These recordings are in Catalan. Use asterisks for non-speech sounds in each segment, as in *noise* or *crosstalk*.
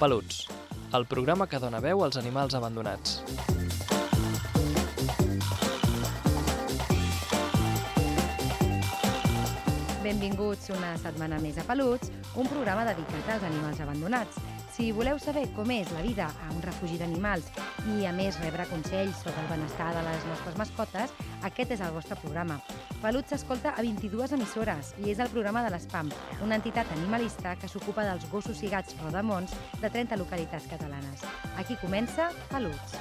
Peluts, el programa que dona veu als animals abandonats. Benvinguts una setmana més a Peluts, un programa dedicat als animals abandonats. Si voleu saber com és la vida a un refugi d'animals i, a més, rebre consells sobre el benestar de les nostres mascotes, aquest és el vostre programa. Peluts s'escolta a 22 emissores i és el programa de l'ESPAM, una entitat animalista que s'ocupa dels gossos i gats rodamons de 30 localitats catalanes. Aquí comença Peluts.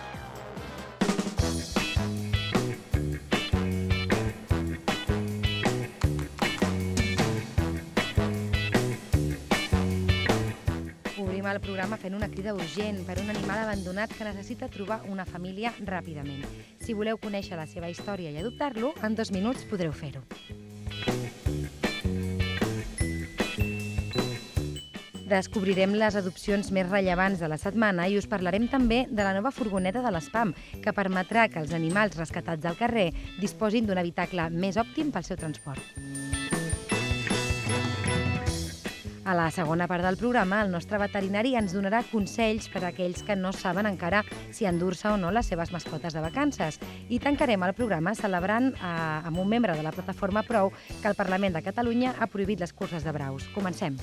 Obrim el programa fent una crida urgent per un animal abandonat que necessita trobar una família ràpidament. Si voleu conèixer la seva història i adoptar-lo, en dos minuts podreu fer-ho. Descobrirem les adopcions més rellevants de la setmana i us parlarem també de la nova furgoneta de l'ESPAM, que permetrà que els animals rescatats al carrer disposin d'un habitacle més òptim pel seu transport. A la segona part del programa, el nostre veterinari ens donarà consells per a aquells que no saben encara si endur-se o no les seves mascotes de vacances. I tancarem el programa celebrant eh, amb un membre de la plataforma Prou que el Parlament de Catalunya ha prohibit les curses de braus. Comencem.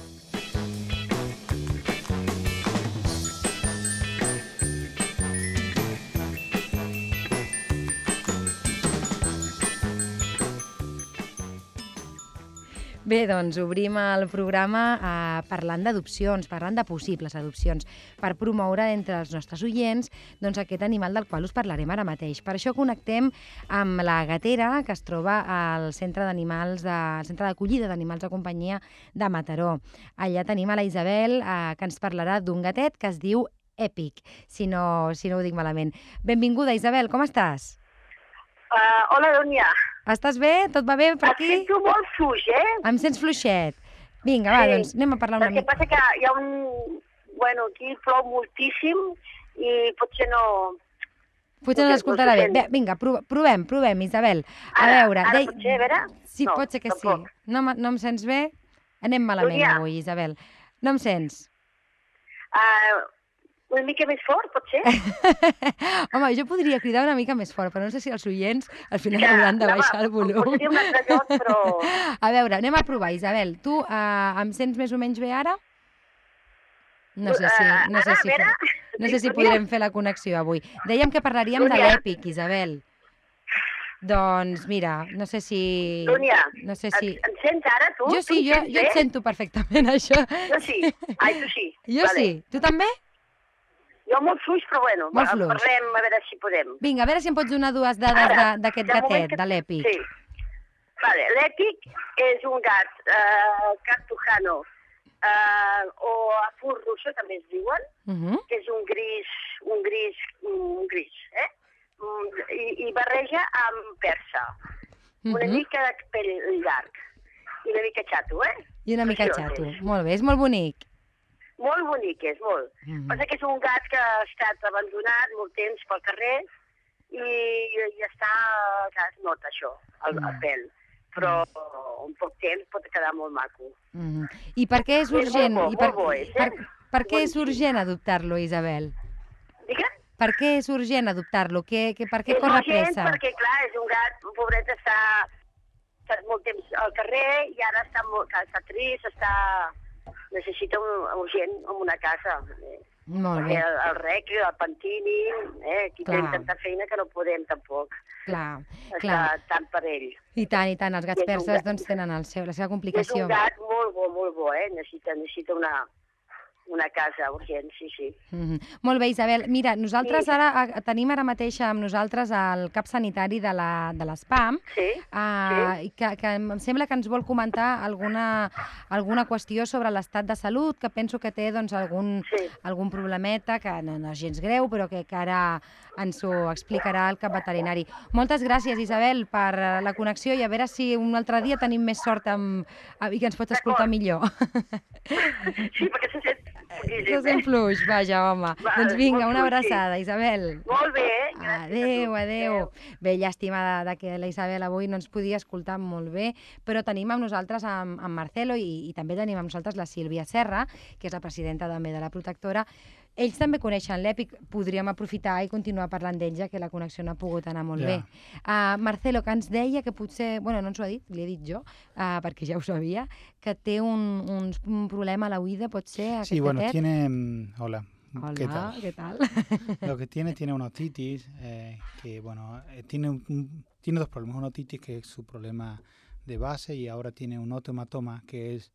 Bé, doncs obrim el programa eh, parlant d'adopcions, parlant de possibles adopcions, per promoure entre els nostres oients doncs, aquest animal del qual us parlarem ara mateix. Per això connectem amb la gatera, que es troba al centre d'animals al centre d'acollida d'animals de companyia de Mataró. Allà tenim a la Isabel, eh, que ens parlarà d'un gatet que es diu Èpic, si no, si no ho dic malament. Benvinguda, Isabel, com estàs? Uh, hola, Dònia. Estàs bé? Tot va bé per Et aquí? sento molt fluix, eh? Em sents fluixet? Vinga, va, Sí. doncs anem a parlar una El que mica. passa que hi ha un... Bueno, aquí plou moltíssim i potser no... Potser no l'escoltarà bé. Bé, vinga, prov provem, provem, Isabel. A Ara- veure... ara dei- potser, a veure? Sí, No, pot ser que tampoc. sí. No, no em sents bé? Anem malament avui, Isabel. No em sents? Uh, una mica més fort, potser? *laughs* Home, jo podria cridar una mica més fort, però no sé si els oients al final Ja, hauran de baixar el volum. un altre lloc, però... *laughs* A veure, anem a provar, Isabel. Tu eh, em sents més o menys bé ara? No sé si, Eh, no sé si, no sé si podrem fer la connexió avui. Dèiem que parlaríem de l'èpic, Isabel. Doncs mira, no sé si... Dònia, No sé si... em sents ara, tu? Jo Tu sí, em jo, jo et sento perfectament, *laughs* això. Jo sí. Ai, tu sí. Jo vale. sí. Tu també? Jo molt fluix, però bueno, Molt va, fluix. parlem a veure si podem. Vinga, a veure si em pots donar dues dades d'aquest gatet, que- de l'èpic. Sí. Vale, l'èpic és un gat, uh, cartujano, uh, o afur russo, també es diuen, Uh -huh. que és un gris, un gris, un gris, eh? Mm, I, i barreja amb persa. Una Mhm. mica de pell llarg. I una mica xato, eh? I una mica Preciós xato. és. Molt bé, és molt bonic. Molt bonic és, molt. Mhm. Passa que és un gat que ha estat abandonat molt temps pel carrer i, i està, que es nota això, el, el Mm. pèl. Però un poc temps pot quedar molt maco. Mhm. I per què és És molt urgent? bo, I per, molt bo és, eh? per, per què és urgent adoptar-lo, Isabel? Digue'm? Per què és urgent adoptar-lo? Per què és corre urgent pressa? perquè, clar, és un gat, un pobret està, està molt temps al carrer i ara està, molt, està trist, està... necessita un, urgent en una casa. Eh? Molt Perquè bé, el, el rec, el pentini, eh? aquí Clar. tenim tanta feina que no podem tampoc clar, estar clar. tant per ell. I tant, i tant. Els gats perses gat- doncs, tenen el seu, la seva I és complicació. un gat molt bo, molt bo, eh? Necessita, necessita una, una casa urgent, sí, sí. Mhm. Molt bé, Isabel. Mira, nosaltres Sí. ara a- tenim ara mateix amb nosaltres el cap sanitari de la- de l'ESPAM, Sí? Uh, que, que em sembla que ens vol comentar alguna, alguna qüestió sobre l'estat de salut, que penso que té doncs, algun, Sí. algun problemeta, que no, no és gens greu, però que, que ara ens ho explicarà el cap veterinari. Moltes gràcies, Isabel, per eh, la connexió i a veure si un altre dia tenim més sort amb, i que ens pots escoltar millor. Sí, perquè se sent Moltíssim. Estàs en fluix, vaja, home. Va, doncs vinga, una abraçada, Isabel. Molt bé. Adéu, adéu. Bé, llàstima de, de que la Isabel avui no ens podia escoltar molt bé, però tenim amb nosaltres amb, amb Marcelo i, i també tenim amb nosaltres la Sílvia Serra, que és la presidenta també de la protectora. Ells també coneixen l'EPIC, podríem aprofitar i continuar parlant d'ells, ja que la connexió no ha pogut anar molt Ja. bé. Uh, Marcelo, que ens deia que potser, bueno, no ens ho ha dit, li he dit jo, uh, perquè ja ho sabia, que té un, un, un problema a la oïda, pot ser, aquest Sí, bueno, tiene... mm, Hola. Hola, ¿Qué tal? què tal? Lo que tiene, tiene una otitis, eh, que bueno, eh, tiene, un- tiene dos problemas. Una otitis que es su problema de base y ahora tiene un otomatoma que es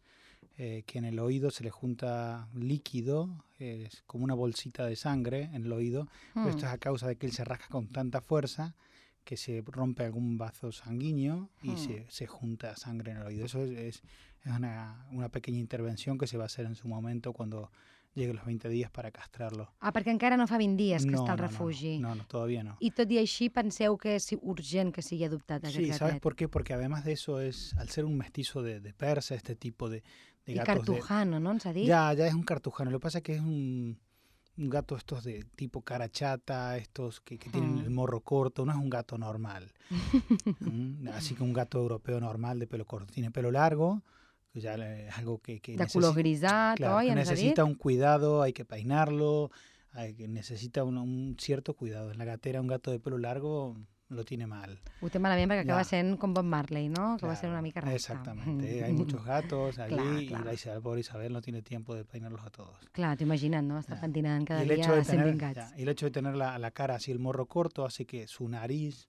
eh, que en el oído se le junta líquido, es como una bolsita de sangre en el oído, pero esto es a causa de que él se rasca con tanta fuerza que se rompe algún vaso sanguíneo y Hmm. se, se junta sangre en el oído. Eso es, es, es una, una pequeña intervención que se va a hacer en su momento cuando lleguen los 20 días para castrarlo. Ah, perquè encara no fa 20 dies que no, està al no, no, refugi. No, no, todavía no. I tot i així penseu que és urgent que sigui adoptat aquest Sí, ¿sabes gatet? por qué? Porque además de eso es, al ser un mestizo de, de persa, este tipo de, de gatos de- cartujano, no ha dit? Ya, ya es un cartujano. Lo que pasa es que es un, un gato estos de tipo cara chata, estos que, que tienen el morro corto, no es un gato normal. *laughs* Mm, Así que un gato europeo normal de pelo corto. Tiene pelo largo, que ya es algo que, que De necesi- grisat, claro, que necesita un cuidado, hay que peinarlo, hay que, necesita un, un cierto cuidado. En la gatera un gato de pelo largo lo tiene mal. Té malament perquè acaba Ja. sent com Bob Marley, no? Que va ser Claro, una mica. Exactamente. *laughs* Hay muchos gatos allí Clar, y la Isabel, pobre Isabel no tiene tiempo de peinarlos a todos. Clar, t'ho imagina't, no? Està Ja. pentinant cada y el dia hecho de 120 tener, gats. ya, y el hecho de tener la, la cara así, el morro corto, hace que su nariz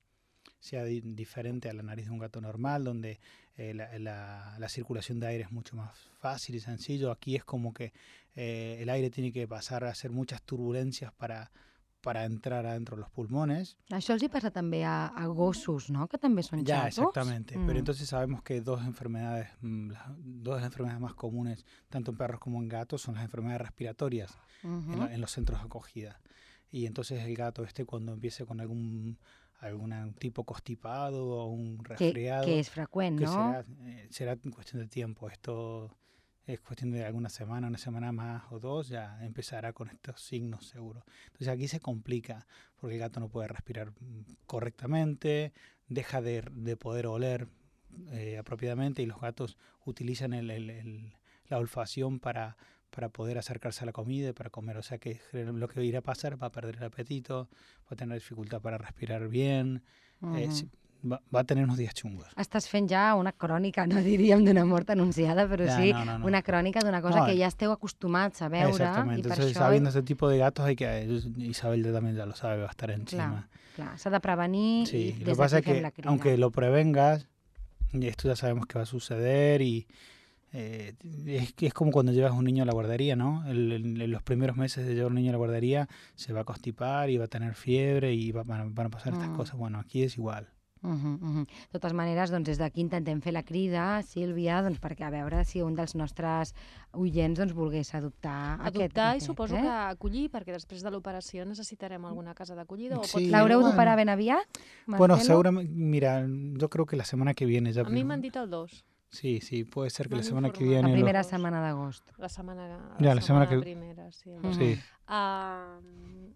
sea di- diferente a la nariz de un gato normal, donde eh, la, la- la circulación de aire es mucho más fácil y sencillo. Aquí es como que eh, el aire tiene que pasar a hacer muchas turbulencias para, para entrar adentro de los pulmones. Això els hi passa també a, a gossos, no? Que també són Ya, exactamente. Mm. Pero entonces sabemos que dos enfermedades, mm, las dos de las enfermedades más comunes, tanto en perros como en gatos, son las enfermedades respiratorias en, los centros de acogida. Y entonces el gato este cuando empiece con algún algún tipo constipado o un que, resfriado, que és freqüent, que no? será, eh, será cuestión de tiempo. Esto es cuestión de alguna semana, una semana más o dos, ya empezará con estos signos seguro. Entonces aquí se complica porque el gato no puede respirar mm, correctamente, deja de, de poder oler eh, apropiadamente y los gatos utilizan el- el- el- la olfacción para, para poder acercarse a la comida y para comer. O sea que lo que irá a pasar va a perder el apetito, va a tener dificultad para respirar bien, eh, Mhm. sí, va, va a tener unos días chungos. Estàs fent ja una crònica, no diríem d'una mort anunciada, però Ya, sí no, no, no. una crònica d'una cosa No, que eh. ja esteu acostumats a veure. Exactamente. I per Entonces, això, sabiendo este tipo de gatos, hay que Isabel ya también ya lo sabe, va a estar encima. clar, s'ha de prevenir Sí, i lo des que pasa que la crida. aunque lo prevengas, y esto ya sabemos que va a suceder y eh, es, es como cuando llevas un niño a la guardería, ¿no? El- el- en los primeros meses de llevar un niño a la guardería se va a constipar y va a tener fiebre y va- van, a- van a pasar estas Mm. cosas. Bueno, aquí es igual. Uh -huh, uh -huh. De totes maneres, doncs, des d'aquí intentem fer la crida, Sílvia, doncs, perquè a veure si un dels nostres oients doncs, volgués adoptar aquest Adoptar i suposo eh? que acollir, perquè després de l'operació necessitarem alguna casa d'acollida. o Sí, pot L'haureu bueno. d'operar ben aviat? Bueno, Marcelo? seguramente, mira, yo creo que la semana que viene ya... A mi m'han dit el 2, Sí, sí, puede ser que la m'han semana que viene... La lo- primera setmana d'agost. la setmana, Ja, la setmana que- primera, sí. Mm. Sí. Um,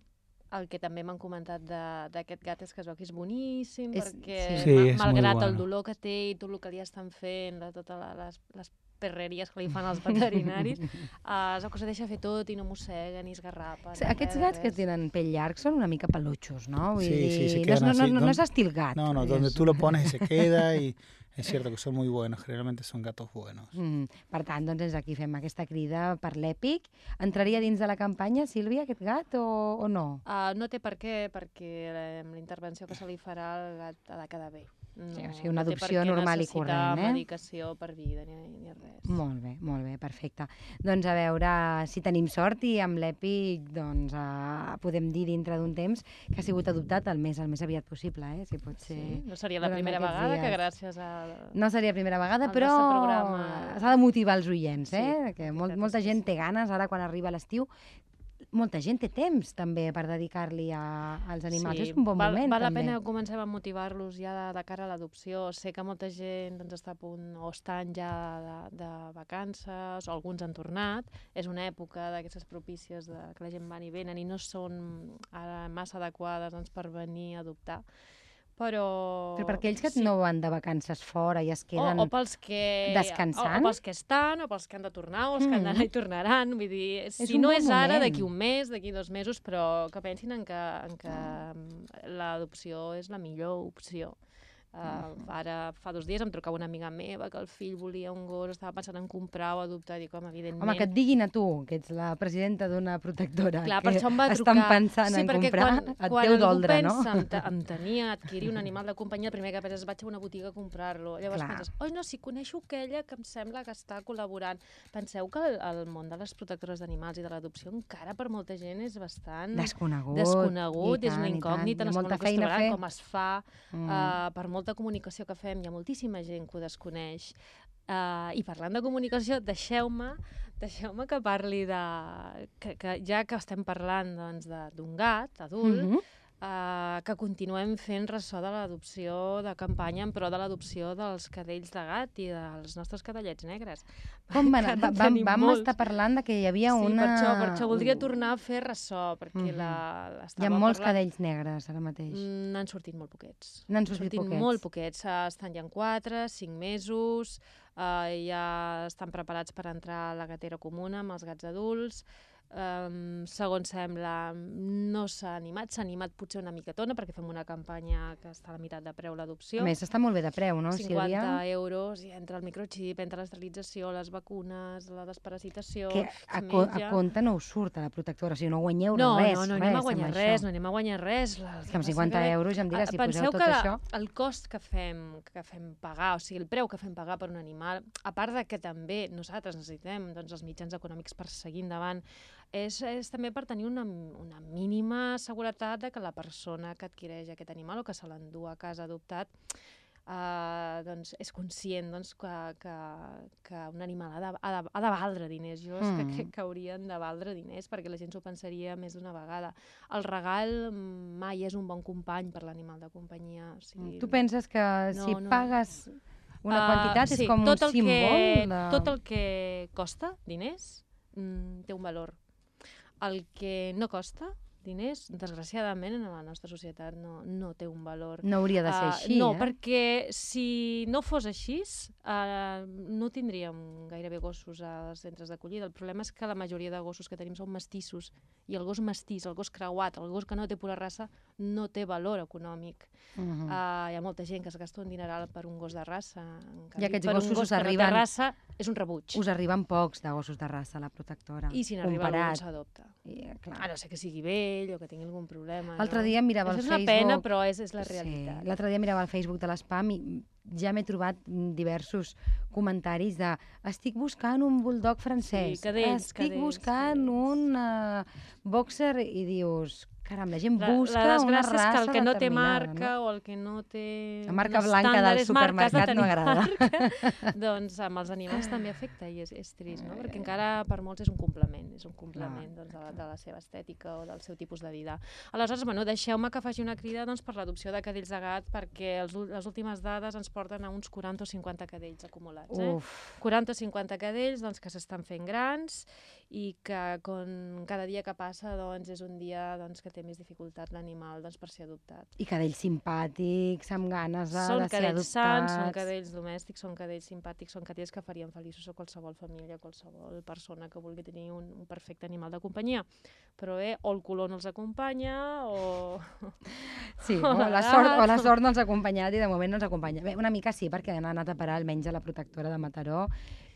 el que també m'han comentat de- d'aquest gat és que es veu que és boníssim, És- perquè sí. Sí, ma- és malgrat el bueno. dolor que té i tot el que li estan fent, de totes les, les perreries que li fan els veterinaris, uh, es veu que se deixa fer tot i no mossega ni esgarrapa. ni Aquests res, gats que tenen pell llarg són una mica pelutxos, no? Vull Sí, dir, sí, se no, és- no, no, no, ¿no? no és estil gat. No, no, donde és- tú lo pones y se queda y es cierto que son muy buenos, generalmente son gatos buenos. Mm. Per tant, doncs des d'aquí fem aquesta crida per l'Èpic. Entraria dins de la campanya, Sílvia, aquest gat, o, o no? Uh, no té per què, perquè eh, amb la intervenció que se li farà el gat ha de quedar bé. No, Sí, o sigui, una no adopció què normal i corrent, eh? medicació per vida ni, ni res. Molt bé, molt bé, perfecte. Doncs a veure si tenim sort i amb l'Èpic doncs, uh, podem dir dintre d'un temps que ha sigut adoptat el més, el més aviat possible, eh? si pot ser. Sí, no seria la primera vegada que dies. gràcies a... No seria primera vegada, però programa- s'ha de motivar els oients, Sí, eh? que la molt, molta que gent sí. té ganes, ara quan arriba l'estiu, molta gent té temps també per dedicar-li als animals. Sí, És un bon val, moment val la també. pena que comencem a motivar-los ja de, de cara a l'adopció. Sé que molta gent doncs, està a punt o estan ja de, de vacances o alguns han tornat. És una època d'aquestes propícies de, que la gent van i venen i no són ara massa adequades doncs, per venir a adoptar. Però... Però per aquells que sí. no van de vacances fora i es queden... O, o pels que... descansant? O, o pels que estan, o pels que han de tornar, o els que han d'anar Mm. i tornaran. Vull dir, si un no bon és ara, moment. d'aquí un mes, d'aquí dos mesos, però que pensin en que, en que mm, l'adopció és la millor opció. Uh, ara, fa dos dies em trucava una amiga meva que el fill volia un gos, estava pensant en comprar o adoptar, dic, home, evidentment... Home, que et diguin a tu, que ets la presidenta d'una protectora, Clar, que per això em va estan trucar. pensant sí, en comprar, quan, et quan deu doldre, no? pensa en, te- en *laughs* tenir, adquirir un animal de companyia, el primer que penses vaig a una botiga a comprar-lo. Llavors Clar. penses, oi no, si coneixo aquella que em sembla que està col·laborant. Penseu que el, el món de les protectores d'animals i de l'adopció encara per molta gent és bastant Desconegut. desconegut, i és una tant, tant. incògnita, no fer. com es fa, Mm. uh, per molta comunicació que fem, hi ha moltíssima gent que ho desconeix. Uh, I parlant de comunicació, deixeu-me deixeu que parli de... Que, que ja que estem parlant doncs, de- d'un gat adult, Mhm. Uh, que continuem fent ressò de l'adopció de campanya en pro de l'adopció dels cadells de gat i dels nostres cadellets negres. Com van, Que va, en vam, molts. estar parlant de que hi havia sí, una... per això, per això voldria tornar a fer ressò, perquè Mhm. la, Hi ha molts parlant- cadells negres ara mateix. Mm, N'han sortit molt poquets. N'han sortit poquets. molt poquets. Uh, estan ja en 4, 5 mesos, uh, ja estan preparats per entrar a la gatera comuna amb els gats adults. Um, segons sembla, no s'ha animat, s'ha animat potser una miquetona perquè fem una campanya que està a la meitat de preu l'adopció. A més, està molt bé de preu, no, 50 Sílvia? euros, i entra el microxip, entra l'esterilització, les vacunes, la desparasitació... Que a, co a compte no us surt a la protectora, o sigui, no guanyeu no, res, no, no res anem a guanyar res, això. no anem a guanyar res. La, És que amb 50 euros ja em diràs, si poseu Penseu tot que la- això... el cost que fem, que fem pagar, o sigui, el preu que fem pagar per un animal, a part de que també nosaltres necessitem doncs, els mitjans econòmics per seguir endavant, és, és també per tenir una, una mínima seguretat de que la persona que adquireix aquest animal o que se l'endú a casa adoptat Uh, doncs és conscient doncs, que, que, que un animal ha de, ha de, ha de valdre diners. Jo és que Mm. crec que haurien de valdre diners perquè la gent s'ho pensaria més d'una vegada. El regal mm, mai és un bon company per l'animal de companyia. O sigui, Tu penses que si No, no. pagues una Ah, quantitat sí, és com tot un símbol Que, de... Tot el que costa diners mm, té un valor. El que no costa diners, desgraciadament, en la nostra societat no, no té un valor. No hauria de ser Ah, així, no, eh? perquè si no fos així, uh, no tindríem gairebé gossos als centres d'acollida. El problema és que la majoria de gossos que tenim són mestissos i el gos mestís, el gos creuat, el gos que no té pura raça, no té valor econòmic. Mhm. Uh, hi ha molta gent que es gasta un dineral per un gos de raça. Canvi, aquests per gossos un gos us que no arriben- té raça és un rebuig. Us arriben pocs de gossos de raça a la protectora. I si n'arriba algun s'adopta. I, eh, clar. A no ser que sigui vell o que tingui algun problema. L'altre no? dia mirava Això el és una Facebook... pena, però és, és la realitat. Sí. L'altre dia mirava el Facebook de l'Espam i ja m'he trobat diversos comentaris de estic buscant un bulldog francès, cadells, estic cadells, buscant cadells." un uh, boxer i dius, caram, la gent La, busca la una desgràcia és raça que el que no té marca o el que no té... La marca blanca del supermercat no tenir agrada. marca, *laughs* doncs amb els animals també afecta i és, és trist, no? Perquè encara per molts és un complement, és un complement doncs, de, la, de la seva estètica o del seu tipus de vida. Aleshores, bueno, deixeu-me que faci una crida doncs, per l'adopció de cadells de gat perquè els, les últimes dades ens porten a uns 40 o 50 cadells acumulats. Eh? Uf, 40 o 50 cadells doncs, que s'estan fent grans i que con, cada dia que passa doncs, és un dia doncs, que té més dificultat l'animal doncs, per ser adoptat. i cadells simpàtics, amb ganes de, són de ser cadells adoptats. sants, són cadells domèstics, són cadells simpàtics, són cadells que farien feliços a qualsevol família, a qualsevol persona que vulgui tenir un, un perfecte animal de companyia. Però bé, o el color no els acompanya o... *laughs* Sí, *laughs* o o la, sort, o la sort no els ha acompanyat i de moment no els acompanya. Bé, una mica sí, perquè han anat a parar almenys a la protectora de Mataró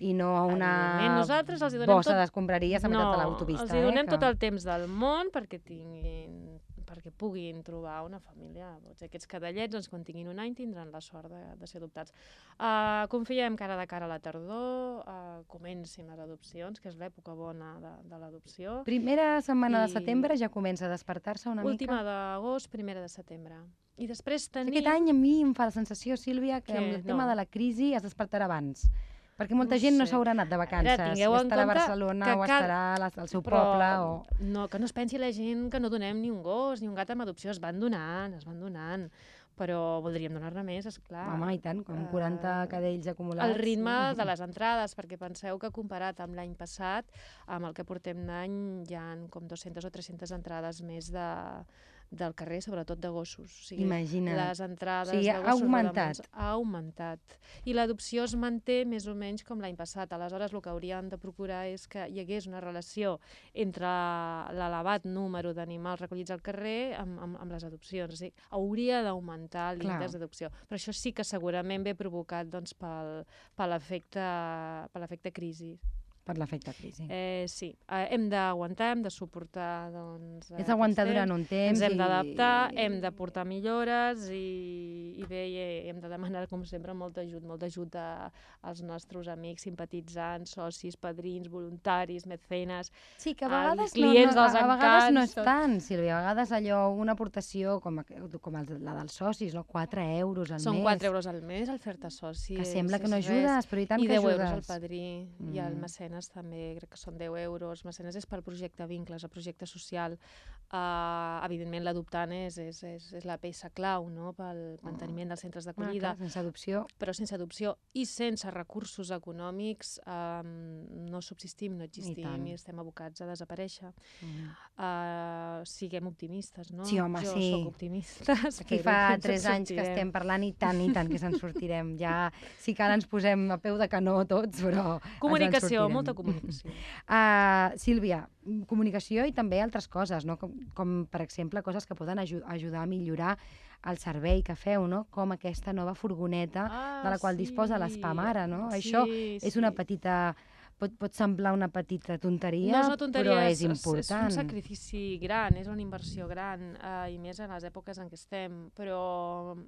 i no a una nosaltres els bossa tot- d'escombraries a meitat de l'autopista. els hi donem eh, tot el temps del món perquè tinguin perquè puguin trobar una família. Doncs aquests cadallets, doncs, quan tinguin un any, tindran la sort de, de ser adoptats. Uh, confiem que ara de cara a la tardor uh, comencin les adopcions, que és l'època bona de, de l'adopció. Primera setmana de I- setembre ja comença a despertar-se una Última mica. d'agost, primera de setembre. I després Sí, tenim... Aquest any a mi em fa la sensació, Sílvia, que Què? amb el tema No. de la crisi es despertarà abans. Perquè molta No gent no sé. s'haurà anat de vacances. tingueu en estarà a Barcelona que o cal- estarà la- al seu Però poble. O... no, que no es pensi la gent que no donem ni un gos ni un gat amb adopció. Es van donant, es van donant. Però voldríem donar-ne més, esclar. Home, i tant, com Eh, 40 cadells acumulats. el ritme *laughs* de les entrades, perquè penseu que comparat amb l'any passat, amb el que portem d'any, hi ha com 200 o 300 entrades més de, del carrer, sobretot de gossos. O sigui, Imagina't. Les entrades O sigui, de ha gossos augmentat. rodamons ha augmentat. I l'adopció es manté més o menys com l'any passat. Aleshores, el que hauríem de procurar és que hi hagués una relació entre l'elevat número d'animals recollits al carrer amb, amb, amb les adopcions. O sigui, hauria d'augmentar l'índex d'adopció. Però això sí que segurament ve provocat doncs, pel, per l'efecte crisi. Per l'efecte crisi. Eh, sí, eh, hem d'aguantar, hem de suportar doncs, És aguantar aquest durant un temps ens hem i- d'adaptar, hem de portar millores i, i bé, i hem de demanar, com sempre, molt ajut, molt ajut a, als nostres amics, simpatitzants, socis, padrins, voluntaris, mecenes. Sí, que a vegades, clients no, no, dels a, a vegades no és encants, tot. tant, Sílvia. A vegades allò, una aportació com, com la dels socis, no? 4 euros al Són mes. 4 euros al mes el fer-te soci. Que sembla que no res. ajudes, però i tant I que 10 ajudes. euros al padrí mm. i el Mm. Mecenes també, crec que són 10 euros. Mecenes és pel projecte Vincles, el projecte social. Uh, evidentment, l'adoptant és, és, és, és la peça clau no? pel manteniment dels centres Ah, d'acollida, clar, sense adopció. però sense adopció i sense recursos econòmics um, no subsistim, no existim tant. i, estem abocats a desaparèixer. Mm. Uh, siguem optimistes, no? Sí, home, jo sí. soc optimista. Aquí fa que ens en 3 anys que estem parlant i tant, i tant que se'n sortirem. Ja, si cal, ens posem a peu de canó tots, però ens en Comunicació. Molta comunicació. Uh, *laughs* Sílvia, mm, comunicació i també altres coses, no? com, com per exemple coses que poden aju ajudar a millorar el servei que feu, no? com aquesta nova furgoneta Ah, de la qual disposa l'Espamara. No? Això és una petita... Pot, pot semblar una petita tonteria, no és una tonteria, però és, és, important. és un sacrifici gran, és una inversió gran, eh, i més en les èpoques en què estem. Però,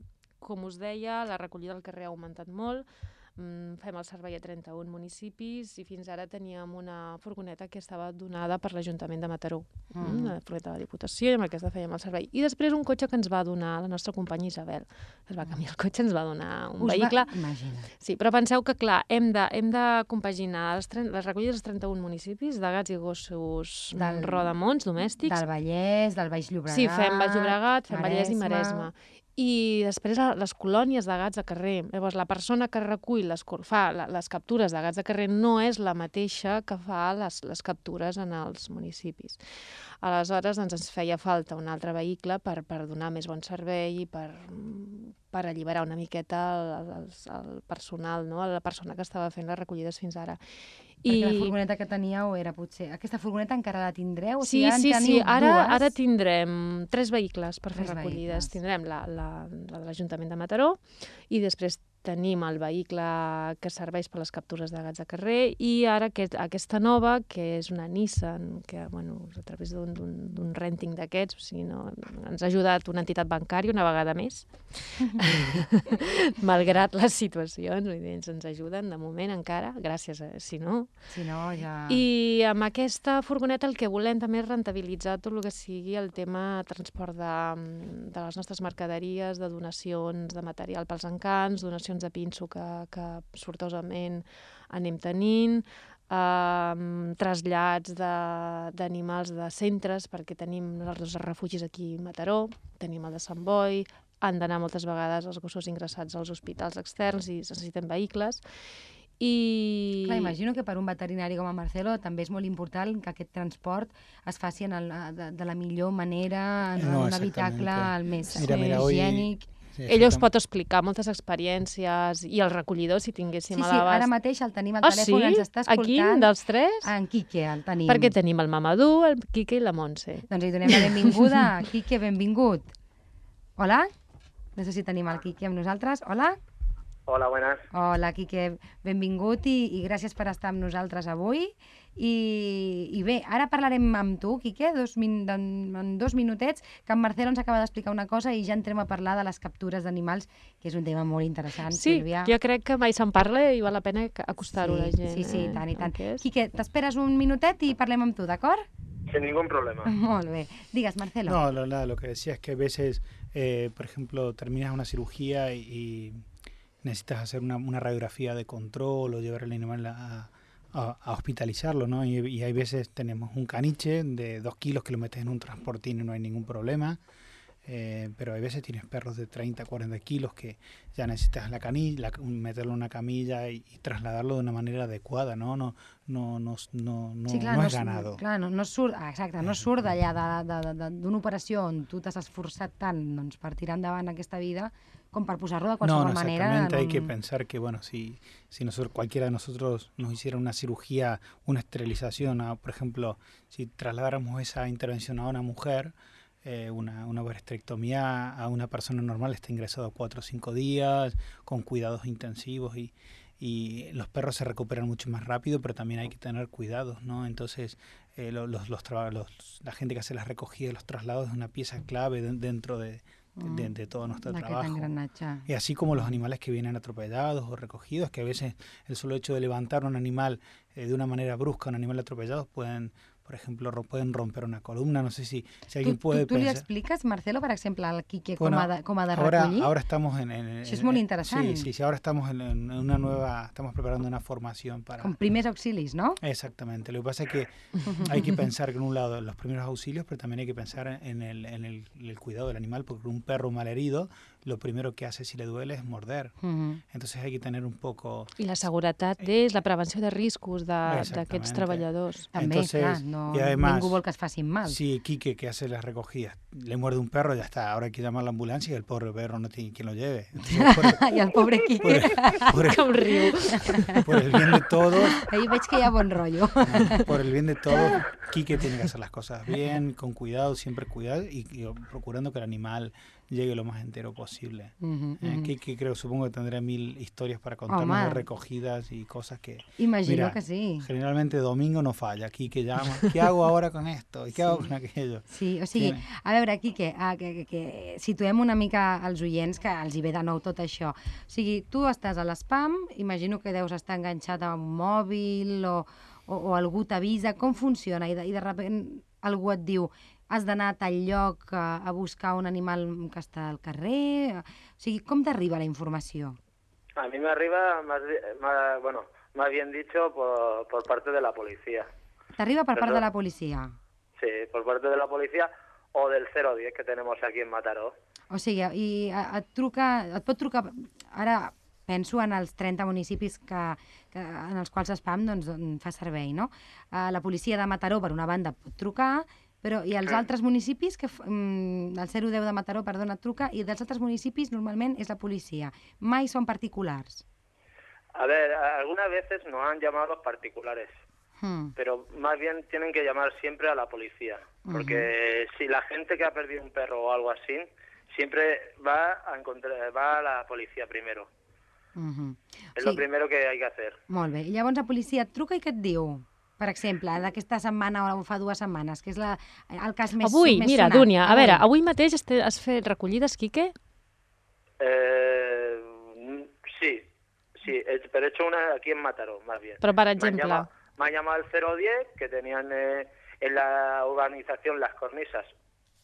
com us deia, la recollida al carrer ha augmentat molt, mm, fem el servei a 31 municipis i fins ara teníem una furgoneta que estava donada per l'Ajuntament de Mataró, mm. Mm. la furgoneta de la Diputació, i amb aquesta fèiem el servei. I després un cotxe que ens va donar la nostra companya Isabel. Es va canviar el cotxe, ens va donar un Us vehicle... Va... Imagina. Sí, però penseu que, clar, hem de, hem de compaginar les, les recollides dels 31 municipis de gats i gossos Del- del... rodamons domèstics. Del Vallès, del Baix Llobregat... Sí, fem Baix Llobregat, fem Vallès i Maresme. I després les colònies de gats de carrer. Llavors, la persona que recull, les, fa les captures de gats de carrer no és la mateixa que fa les, les captures en els municipis. Aleshores, doncs, ens feia falta un altre vehicle per, per donar més bon servei i per, per alliberar una miqueta el, el, el personal, no? la persona que estava fent les recollides fins ara. Perquè la furgoneta que teníeu era potser... Aquesta furgoneta encara la tindreu? O Sí, sigui, sí, sí. teniu Ara, dues? ara tindrem tres vehicles per fer Tres recollides. vehicles. Tindrem la, la, la de l'Ajuntament de Mataró i després tenim el vehicle que serveix per les captures de gats de carrer i ara aquest, aquesta nova, que és una Nissan, que bueno, a través d'un- renting d'aquests, o sigui, no, ens ha ajudat una entitat bancària una vegada més, *laughs* malgrat les situacions, vull dir, ens ajuden de moment encara, gràcies a, si no, Si no, ja... i amb aquesta furgoneta el que volem també és rentabilitzar tot el que sigui el tema transport de, de les nostres mercaderies, de donacions de material pels encants, donacions de pinso que, que sortosament anem tenint, eh, trasllats de- d'animals de, de centres, perquè tenim nosaltres els refugis aquí a Mataró, tenim el de Sant Boi, han d'anar moltes vegades els gossos ingressats als hospitals externs i es necessiten vehicles. I... Clar, imagino que per un veterinari com a Marcelo també és molt important que aquest transport es faci en el, de, de la millor manera, en No, un habitacle el més Mira, mira, hoy- higiènic. Sí, Ell us pot explicar moltes experiències i el recollidor, si tinguéssim Sí, a sí, l'abast. ara mateix el tenim al ah, telèfon, sí? ens està Aquí, escoltant. dels tres? En Quique el tenim. Perquè tenim el Mamadou, el Quique i la Montse. Doncs li donem la *coughs* benvinguda. Quique, benvingut. Hola? No sé si tenim el Quique amb nosaltres. Hola? Hola, buenas. Hola, Quique, benvingut i, i gràcies per estar amb nosaltres avui. I, I bé, ara parlarem amb tu, Quique, dos min, en, en dos minutets, que en Marcelo ens acaba d'explicar una cosa i ja entrem a parlar de les captures d'animals, que és un tema molt interessant, Sí, Sílvia. jo crec que mai se'n parla i val la pena acostar-ho a la gent. Sí, sí, eh, i tant, i tant. Quique, t'esperes un minutet i parlem amb tu, d'acord? Sin ningún problema. *laughs* Molt bé. Digues, Marcelo. No, lo, nada, lo que decía es que a veces, eh, por ejemplo, terminas una cirugía y, y necesitas hacer una, una radiografía de control o llevar el animal a, a, hospitalizarlo, ¿no? Y, y hay veces tenemos un caniche de dos kilos que lo metes en un transportín y no hay ningún problema. Eh, pero hay veces tienes perros de 30, 40 kilos que ya necesitas la canilla, la- meterlo en una camilla y, y trasladarlo de una manera adecuada, ¿no? No, no, no, no, no, sí, clar, no no, és ganado. Clar, no, no surt, ah, exacte, no surt d'allà d'una operació on tu t'has esforçat tant doncs, per tirar endavant aquesta vida com per posar-lo de No, qualsevol no, manera. exactamente. Hay que pensar que, bueno, si, si nosotros, cualquiera de nosotros nos hiciera una cirugía, una esterilización, a, por ejemplo, si trasladáramos esa intervención a una mujer, eh, una, una a una persona normal está ingresado cuatro o cinco días, con cuidados intensivos y, y los perros se recuperan mucho más rápido, pero también hay que tener cuidados, ¿no? Entonces, eh, lo- los, los, la gente que hace las recogidas, los traslados es una pieza clave de- dentro de, de- de todo nuestro d'aquest trabajo. Y así como los animales que vienen atropellados o recogidos, que a veces el solo hecho de levantar un animal eh, de una manera brusca, un animal atropellado, pueden, por ejemplo, pueden romper una columna. No sé si, si alguien tu, puede tu li pensar. expliques, Marcelo, per exemple, al Quique Bueno, com, ha de, com ha de Ahora, recollir? ahora estamos en, en- en- muy en- interesante. Sí, sí, sí, ahora estamos en, en una nueva, estamos preparando una formación para... Com primers auxilis, no? Exactamente. Lo que pasa es que *laughs* hay que pensar que en un lado los primeros auxilios, pero también hay que pensar en el, en el, el cuidado del animal, porque un perro malherido, lo primero que hace si le duele es morder. Mhm. Entonces hay que tener un poco I la seguretat és la prevenció de riscos de- d'aquests treballadors. També, Entonces, clar, no, y además, ningú vol que es facin mal. Si Quique, que hace las recogidas, le muerde un perro, ya está. Ahora hay que llamar a la ambulancia y el pobre perro no tiene quien lo lleve. Entonces, *laughs* por, el, I el pobre por Quique, el- por el- *laughs* Com riu. por el bien de todos, ahí veig que hi ha bon rotllo. *laughs* por el bien de todos, Quique tiene que hacer las cosas bien, con cuidado, siempre cuidado y, y procurando que el animal llegue lo más entero posible. Mhm, Eh, mhm. Quique creo, supongo que tendrá mil historias para contarnos de recogidas y cosas que Imagino Mira, que sí. generalmente domingo no falla. Quique llama, ¿qué hago ahora con esto? ¿Y qué hago con aquello? Sí, o sigui, Tiene. a veure, Quique, ah, que, que, que situem una mica als oients que els hi ve de nou tot això. O sigui, tu estàs a l'espam, imagino que deus estar enganxat a un mòbil o, o, o algú t'avisa. Com funciona? I de, I de repent algú et diu has d'anar a tal lloc a, a buscar un animal que està al carrer... O sigui, com t'arriba la informació? A mí me arriba, más, más- bueno, más bien dicho, por, por parte de la policía. T'arriba per part Perdó. de la policia? Sí, por parte de la policía o del 010 que tenemos aquí en Mataró. O sigui, i et truca, et pot trucar... Ara penso en els 30 municipis que, que, en els quals Spam doncs, don- fa servei, no? Eh, La policia de Mataró, per una banda, pot trucar, però i els altres municipis, que, mm, el 010 de Mataró, perdona, et truca, i dels altres municipis normalment és la policia. Mai són particulars. A ver, algunas veces nos han llamado los particulares, Hmm. pero más bien tienen que llamar siempre a la policía, porque si la gente que ha perdido un perro o algo así, siempre va a encontrar, va a la policía primero. Mhm. Es Sí. lo primero que hay que hacer. Molt bé. I llavors la policia et truca i què et diu? Per exemple, d'aquesta setmana o fa dues setmanes, que és la, el cas més Avui, més mira, sonat. Dúnia, a veure, avui mateix has, has fet recollides, Quique? Eh, sí, sí, pero he hecho una aquí en Mataró, más bien. Però, per Me exemple, llamado, me han llamado al 010, que tenían eh, en la urbanización Las Cornisas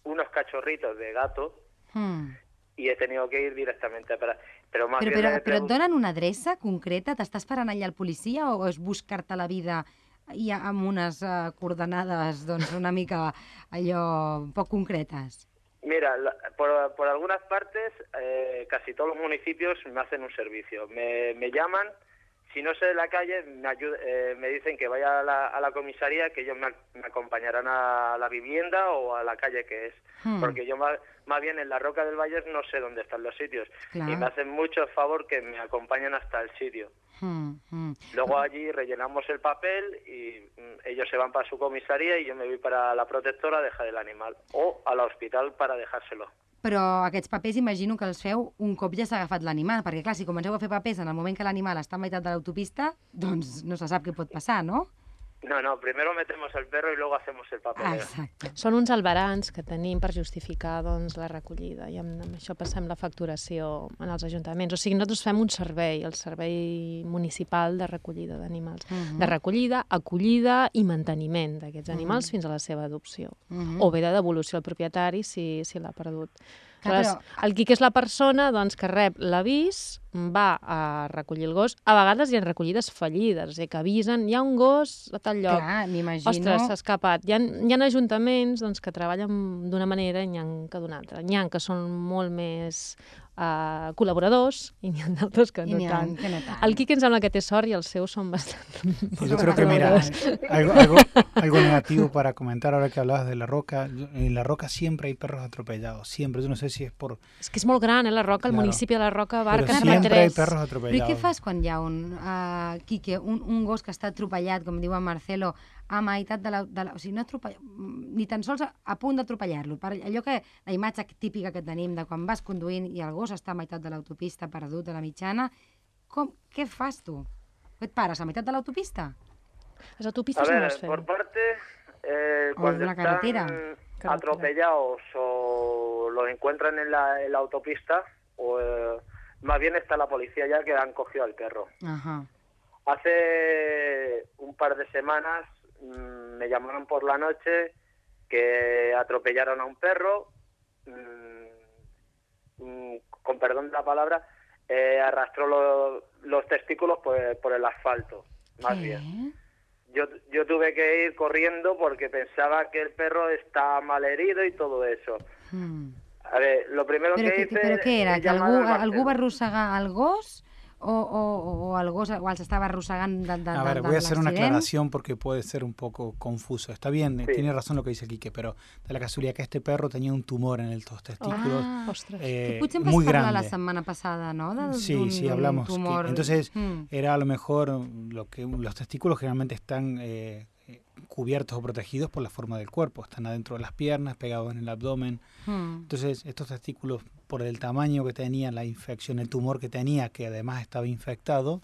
unos cachorritos de gato Hmm. y he tenido que ir directamente para... Pero más Però, bien però, le he però et donen una adreça concreta? T'està esperant allà el policia o és buscar-te la vida i amb unes uh, coordenades doncs, una mica allò poc concretes? Mira, la- por, por algunas partes, eh, casi todos los municipios me hacen un servicio. Me, me llaman, si no sé de la calle, me, ayud- eh, me dicen que vaya a la, a la comisaría, que ellos me, ac- me acompañarán a la vivienda o a la calle que es. Hmm. Porque yo más, más bien en la Roca del Valle no sé dónde están los sitios. Claro. Y me hacen mucho favor que me acompañen hasta el sitio. Hmm, hmm. Luego allí rellenamos el papel y mm, ellos se van para su comisaría y yo me voy para la protectora a dejar el animal o al hospital para dejárselo. Però aquests papers imagino que els feu un cop ja s'ha agafat l'animal, perquè clar, si comenceu a fer papers en el moment que l'animal està a meitat de l'autopista, doncs no se sap què pot passar, no? No, no, primero metemos el perro y luego hacemos el papel. Ah, exacte. són uns albarans que tenim per justificar doncs, la recollida i amb, amb això passem la facturació en els ajuntaments. O sigui, nosaltres fem un servei, el servei municipal de recollida d'animals. Mhm. De recollida, acollida i manteniment d'aquests animals fins a la seva adopció. Mhm. O bé de devolució al propietari si, si l'ha perdut. Clar, Aleshores, però- El Quique és la persona doncs, que rep l'avís, va a recollir el gos. A vegades hi ha recollides fallides, és a dir, que avisen, hi ha un gos a tal lloc. Clar. Ostres, s'ha escapat. Hi ha, hi ha ajuntaments doncs, que treballen d'una manera i n'hi ha que d'una altra. N'hi ha que són molt més uh, col·laboradors i n'hi ha d'altres que no tant. que no tant. El Quique em sembla que té sort i els seus són bastant... Yo creo que, mira, algo, algo, algo negativo para comentar ahora que hablabas de La Roca. En La Roca siempre hay perros atropellados, siempre. Yo no sé si es por... És que és molt gran, eh, la Roca, el Claro. municipi de la Roca Pero abarca siempre hay 3. perros Però i atropellados. què fas quan hi ha un, uh, Quique, un, un gos que està atropellat, com diu en Marcelo, a meitat de la... De la o sigui, no atropellat, ni tan sols a, a punt d'atropellar-lo. Per allò que, la imatge típica que tenim de quan vas conduint i el gos està a meitat de l'autopista perdut a la mitjana, com, què fas tu? Et pares a meitat de l'autopista? Les A autopistes no ver, les fem. por parte, eh, O cuando están carretera. Atropellados o los encuentran en la, en la autopista, o eh, más bien está la policía ya que han cogido al perro. Ajá. Hace un par de semanas me llamaron por la noche que atropellaron a un perro, mm, mm, con perdón de la palabra, eh, arrastró lo- los testículos por, por el asfalto, más ¿Qué? bien. Yo, yo tuve que ir corriendo porque pensaba que el perro estaba mal herido y todo eso. Mm. A ver, lo primero que que, hice... però què era? Que algú, al algú va Marcelo. O, o, o gos o els estava arrossegant de, de, A ver, de voy a hacer una aclaración porque puede ser un poco confuso. Está bien, eh, Sí. tiene razón lo que dice Quique, pero de la casualidad que este perro tenía un tumor en el dos testículos Ah. Eh, Que muy grande. la setmana passada, no? De, Sí, d'un- sí, hablamos. que- Tumor. entonces, Mm. era a lo mejor lo que los testículos generalmente están eh, cubiertos o protegidos por la forma del cuerpo. Están adentro de las piernas, pegados en el abdomen. Mm. Entonces, estos testículos, por el tamaño que tenía, la infección, el tumor que tenía, que además estaba infectado,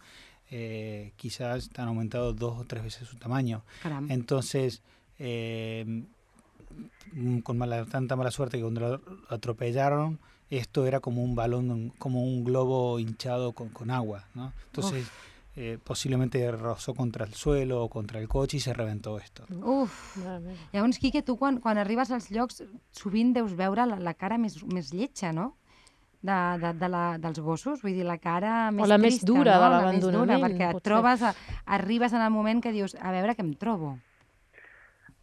eh, quizás han aumentado dos o tres veces su tamaño. Entonces, eh, mm, con mala, tanta mala suerte que cuando lo atropellaron, esto era como un balón, como un globo hinchado con, con agua, ¿no? Entonces, eh, posiblemente rozó contra el suelo o contra el coche y se reventó esto. Uf. Llavors, Quique, tu quan, quan arribes als llocs sovint deus veure la, la cara més, més lletja, no? De, de, de la, dels gossos, vull dir, la cara més la més trista, dura no? de La més dura, l'abandonament, perquè et trobes, a, arribes en el moment que dius, a veure què em trobo.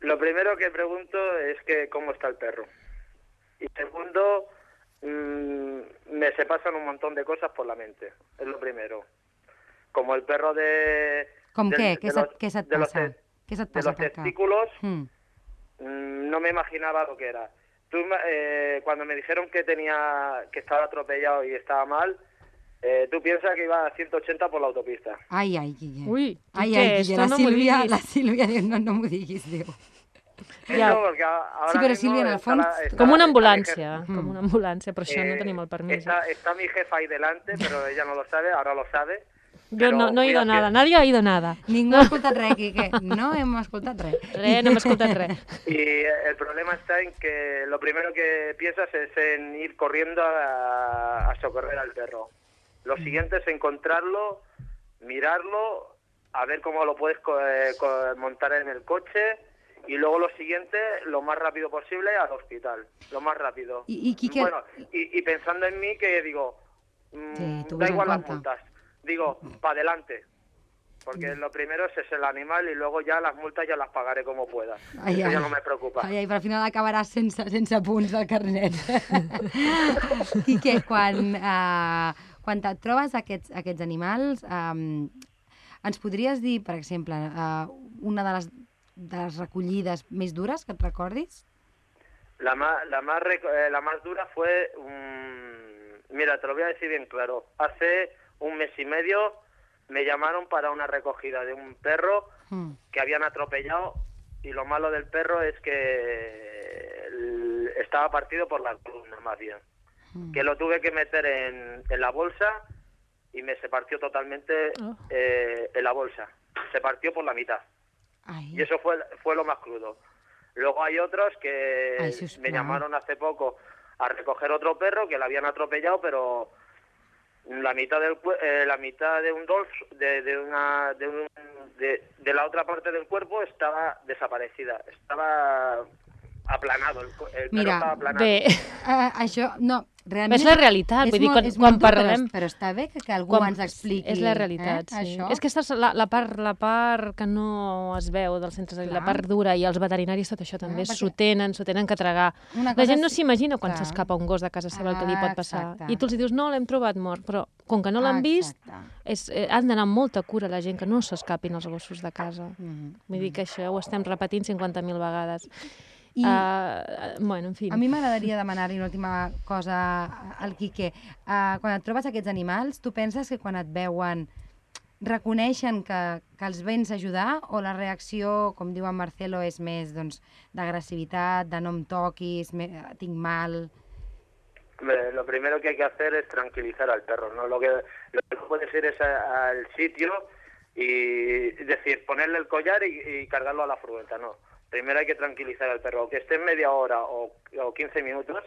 Lo primero que pregunto es que cómo está el perro. Y segundo, mm, me se pasan un montón de cosas por la mente. Es lo primero. Como el perro de... Com del- què? de Què, se't, los- què se't de los passa? te- Què se't de passa los pel cap? testículos, Mm. mm, no me imaginaba lo que era. Tú, ma- eh, cuando me dijeron que tenía que estaba atropellado y estaba mal, eh, tú piensas que iba a 180 por la autopista. Ai, ai, Quique. Ui, ai, Quique, ai, Quique, esto la no m'ho Sílvia, diguis. la Sílvia diu, no, no m'ho diguis, diu. Ja. Eso, porque a- ahora Sí, pero mismo Silvia, en el está la- fons, está- Com una está mi ambulància, Mm. com una ambulància, però això no Eh, tenim el permís. Está, está mi jefa ahí delante, pero *laughs* ella no lo sabe, ahora lo sabe. Pero no, no he ido nada, nadie ha ido nada. Ningú ha escoltat res, Quique. No hem escoltat res. Res, no hem escoltat res. Y el problema está en que lo primero que piensas es en ir corriendo a, a socorrer al perro. Lo Mm. siguiente es encontrarlo, mirarlo, a ver cómo lo puedes co- eh, co- montar en el coche y luego lo siguiente, lo más rápido posible al hospital, lo más rápido. Y- y Quique- Bueno, y, y pensando en mí que digo, mm, Sí, da igual las cuenta. multas, digo, para adelante. Porque lo primero es el animal y luego ya las multas ya las pagaré como pueda. Ai, Eso ai. ya no me preocupa. Ai, ai, però al final acabaràs sense, sense punts del carnet. *laughs* Quique, quan, uh, quan et trobes aquests, aquests animals, um, ens podries dir, per exemple, uh, una de les, de les recollides més dures que et recordis? La más, la más, rec- eh, la más dura fue, mm, mira, te lo voy a decir bien claro. Hace un mes y medio me llamaron para una recogida de un perro Mm. que habían atropellado y lo malo del perro es que estaba partido por la columna más bien. Mm. Que lo tuve que meter en, en la bolsa y me se partió totalmente Oh. eh, en la bolsa. Se partió por la mitad. Y eso fue, fue lo más crudo. Luego hay otros que Ay, me llamaron hace poco a recoger otro perro que le habían atropellado, pero la mitad del eh, la mitad de un dorso de, de una de, un- de, de la otra parte del cuerpo estaba desaparecida, estaba aplanado, el, el Mira, estaba aplanado. Bé, Uh, *laughs* això, no, realment... és la realitat, és vull dir, quan, quan molt dur, però- parlem... Però, està bé que, que algú quan- ens expliqui. És la realitat, eh, sí. Això. És que és la, la, part, la part que no es veu dels centres, de- la Clar. part dura, i els veterinaris tot això també perquè- s'ho tenen, s'ho tenen que tragar. Una La gent no s'imagina quan Clar. s'escapa un gos de casa seva el que li Ah, pot passar. exacte. I tu els dius, no, l'hem trobat mort, però com que no l'han Ah, vist, és, eh, han d'anar amb molta cura la gent que no s'escapin els gossos de casa. Mhm. Vull dir que això ho estem repetint 50.000 vegades. I Uh, bueno, en fi. a mi m'agradaria demanar-li una última cosa al Quique. Uh, quan et trobes aquests animals, tu penses que quan et veuen reconeixen que, que els vens a ajudar o la reacció, com diu en Marcelo, és més doncs, d'agressivitat, de no em toquis, me, tinc mal... Hombre, Lo primero que hay que hacer es tranquilizar al perro, ¿no? Lo que, lo que no puedes ir es a- al sitio y decir, ponerle el collar y, y cargarlo a la furgoneta, no. Primero hay que tranquilizar al perro, que esté media hora o, o 15 minutos.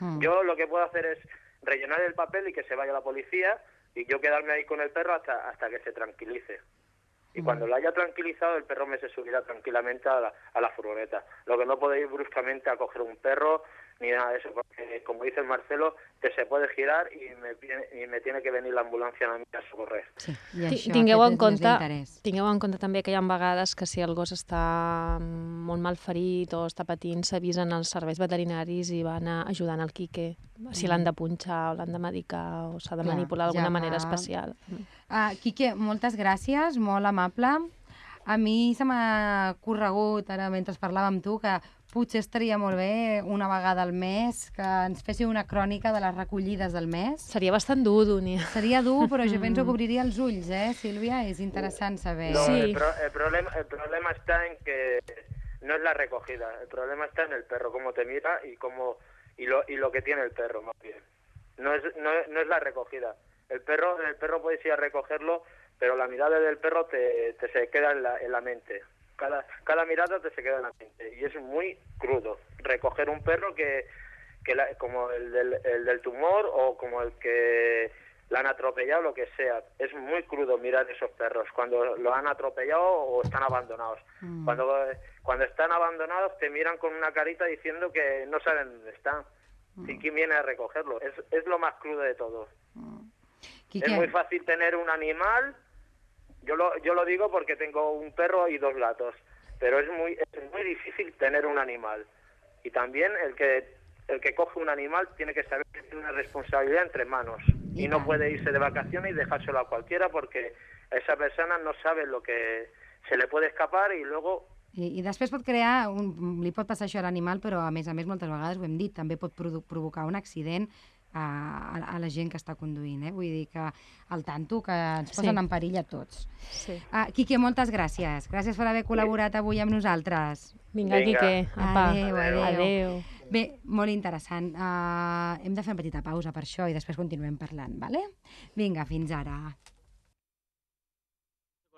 Mm. Yo lo que puedo hacer es rellenar el papel y que se vaya la policía y yo quedarme ahí con el perro hasta, hasta que se tranquilice. Y cuando lo haya tranquilizado, el perro me se subirá tranquilamente a la, a la furgoneta. Lo que no ir bruscamente a coger un perro ni nada de eso, porque como dice el Marcelo, que se puede girar y me, y me tiene que venir la ambulancia a mí a socorrer. Sí, i això, tingueu en compte, tingueu en compte també que hi ha vegades que si el gos està mm, molt mal ferit o està patint, s'avisen els serveis veterinaris i van a ajudant el Quique. Si l'han de punxar o l'han de medicar o s'ha de Mm. Clar, manipular d'alguna ja manera especial. Uh, Quique, moltes gràcies, molt amable. A mi se m'ha corregut, ara mentre parlava amb tu, que potser estaria molt bé una vegada al mes que ens féssiu una crònica de les recollides del mes. Seria bastant dur, Dunia. Seria dur, però jo penso que obriria els ulls, eh, Sílvia? És interessant saber. No, Sí. el, pro- el problema, el problema está en que no es la recogida, el problema está en el perro, cómo te mira y cómo y lo, y lo que tiene el perro, más bien. No es, no, es- no es la recogida. El perro, el perro puedes ir a recogerlo, pero la mirada del perro te, te se queda en la, en la mente. Cada, cada mirada te se queda en la mente. Y es muy crudo recoger un perro que, que la- como el del, el del tumor o como el que la han atropellado, lo que sea. Es muy crudo mirar esos perros cuando lo han atropellado o están abandonados. Mm. Cuando, cuando están abandonados te miran con una carita diciendo que no saben dónde están. Mm. ¿Y quién viene a recogerlo? Es, es lo más crudo de todo. Quique, Es muy fácil tener un animal. Yo lo, yo lo digo porque tengo un perro y dos gatos. Pero es muy, es muy difícil tener un animal. Y también el que, el que coge un animal tiene que saber que tiene una responsabilidad entre manos. Y no puede irse de vacaciones y dejárselo a cualquiera porque esa persona no sabe lo que se le puede escapar y luego I, I després pot crear, un, li pot passar això a l'animal, però a més a més moltes vegades ho provocar un accident a, a, la gent que està conduint, eh? Vull dir que al tanto que ens Sí. posen en perill a tots. Sí. Uh, Quique, moltes gràcies. Gràcies per haver col·laborat avui amb nosaltres. Vinga, Vinga. Quique, apa. Adéu, adéu. Adéu. Bé, molt interessant. Uh, hem de fer una petita pausa per això i després continuem parlant, vale? Vinga, fins ara.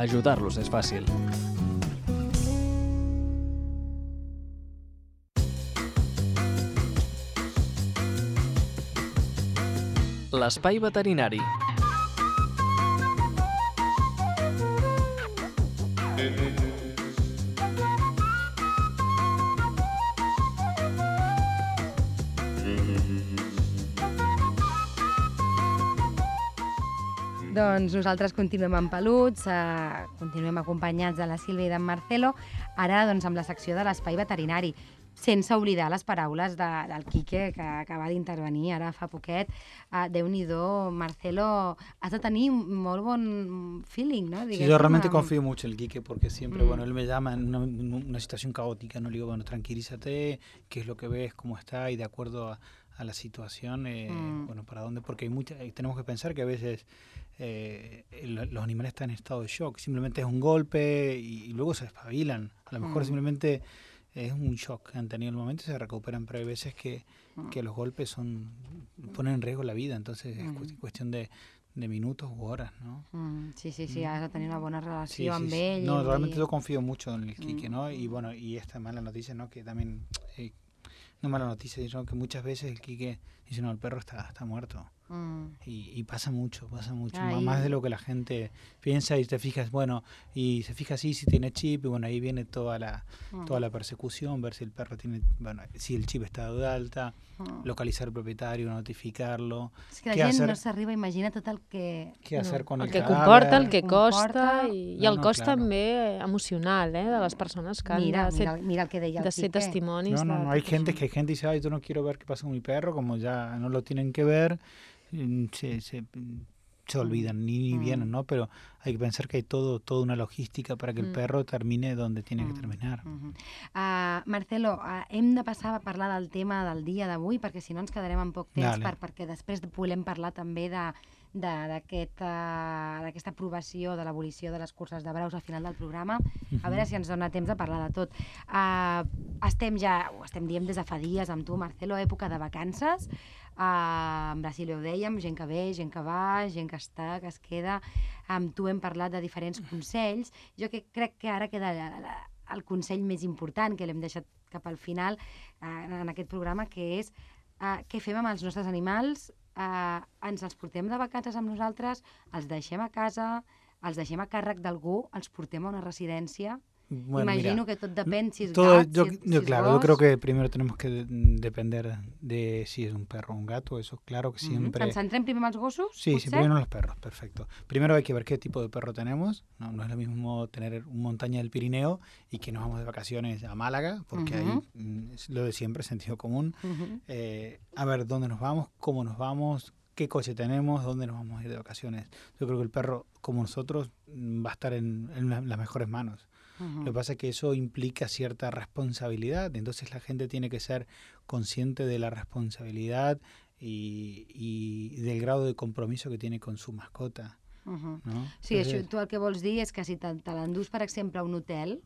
Ajudar-los és fàcil. L'espai veterinari. Doncs nosaltres continuem amb peluts, eh, continuem acompanyats de la Sílvia i d'en Marcelo, ara doncs amb la secció de l'espai veterinari, sense oblidar les paraules de, del Quique, que acaba d'intervenir ara fa poquet. Uh, Déu-n'hi-do, Marcelo, has de tenir molt bon feeling, ¿no? Sí, Diguéssim, yo realmente amb- confío mucho en el Quique porque siempre, Mm. bueno, él me llama en una, en una situación caótica, no le digo, bueno, tranquilízate, qué es lo que ves, cómo está y de acuerdo a, a la situación, eh, Mm. bueno, para dónde, porque hay mucha, eh, tenemos que pensar que a veces eh, los animales están en estado de shock. Simplemente es un golpe y, y luego se espabilan. A lo mejor Mm. simplemente es un shock que han tenido en el momento y se recuperan, pero hay veces que, Mm. que los golpes son ponen en riesgo la vida. Entonces es cu- Mm. cuestión de, de minutos u horas, ¿no? Sí, sí, sí, has tenir una bona Sí, relació sí, amb sí. ell. No, realmente yo confío mucho en el Quique. ¿no? Y bueno, y esta mala noticia, ¿no? Que también, eh, no mala noticia, sino que muchas veces el Quique dice, no, el perro está, está muerto. Mm. Y, y pasa mucho, pasa mucho, Ah, y- más de lo que la gente piensa y te fijas, bueno, y se fija así si tiene chip y bueno, ahí viene toda la, Mm. toda la persecución, ver si el perro tiene, bueno, si el chip está de alta, Mm. localizar al propietario, notificarlo, És que la gent hacer- no s'arriba a imaginar tot el que... qué hacer con el, El que cadáver. comporta, el que costa i, i No, el no, cost claro. també emocional eh, de les persones que han Mira, de ser, mira, mira el que deia el de ser Quique. testimonis. No, no, de no, hay gente que hay gente dice, ay, yo no quiero ver qué pasa con mi perro, como ya no lo tienen que ver, se, se, se olvidan, ni, ni Mm. vienen, ¿no? Pero hay que pensar que hay todo, toda una logística para que el Mm. perro termine donde tiene que Mm, terminar. mhm. Uh, Marcelo, uh, hem de passar a parlar del tema del dia d'avui, perquè si no ens quedarem amb poc temps, Dale. per, perquè després volem parlar també de de- d'aquesta d'aquesta aprovació de l'abolició de les curses de braus al final del programa. A veure si ens dona temps de parlar de tot. Uh, estem ja, ho estem dient des de fa dies amb tu, Marcelo, època de vacances. Uh, amb Brasil ho dèiem, gent que ve, gent que va, gent que està, que es queda. Amb tu hem parlat de diferents consells. Jo que crec que ara queda la- la- el consell més important, que l'hem deixat cap al final uh, en aquest programa, que és uh, què fem amb els nostres animals, uh, ens els portem de vacances amb nosaltres, els deixem a casa, els deixem a càrrec d'algú, els portem a una residència. Bueno, Imagino mira, que tot depèn si és todo, gat, yo, si, yo, si claro, yo gos. creo que primero tenemos que de- depender de si es un perro o un gato, eso claro que siempre... Ens centrem primer en els gossos, Sí, sí, primero los perros, perfecto. Primero hay que ver qué tipo de perro tenemos. No, no es lo mismo tener un montaña del Pirineo y que nos vamos de vacaciones a Málaga, porque ahí Ujú. mm, es lo de siempre, *laughs* sentido común. Mhm. Eh, a ver dónde nos vamos, cómo nos vamos, qué coche tenemos, dónde nos vamos a ir de vacaciones. Yo creo que el perro, como nosotros, mm, va a estar en, en la- las mejores manos. Lo que pasa es que eso implica cierta responsabilidad, entonces la gente tiene que ser consciente de la responsabilidad y, y del grado de compromiso que tiene con su mascota. ¿no? Sí, això, Entonces, tu el que vols dir és que si te, te l'endús, per exemple, a un hotel,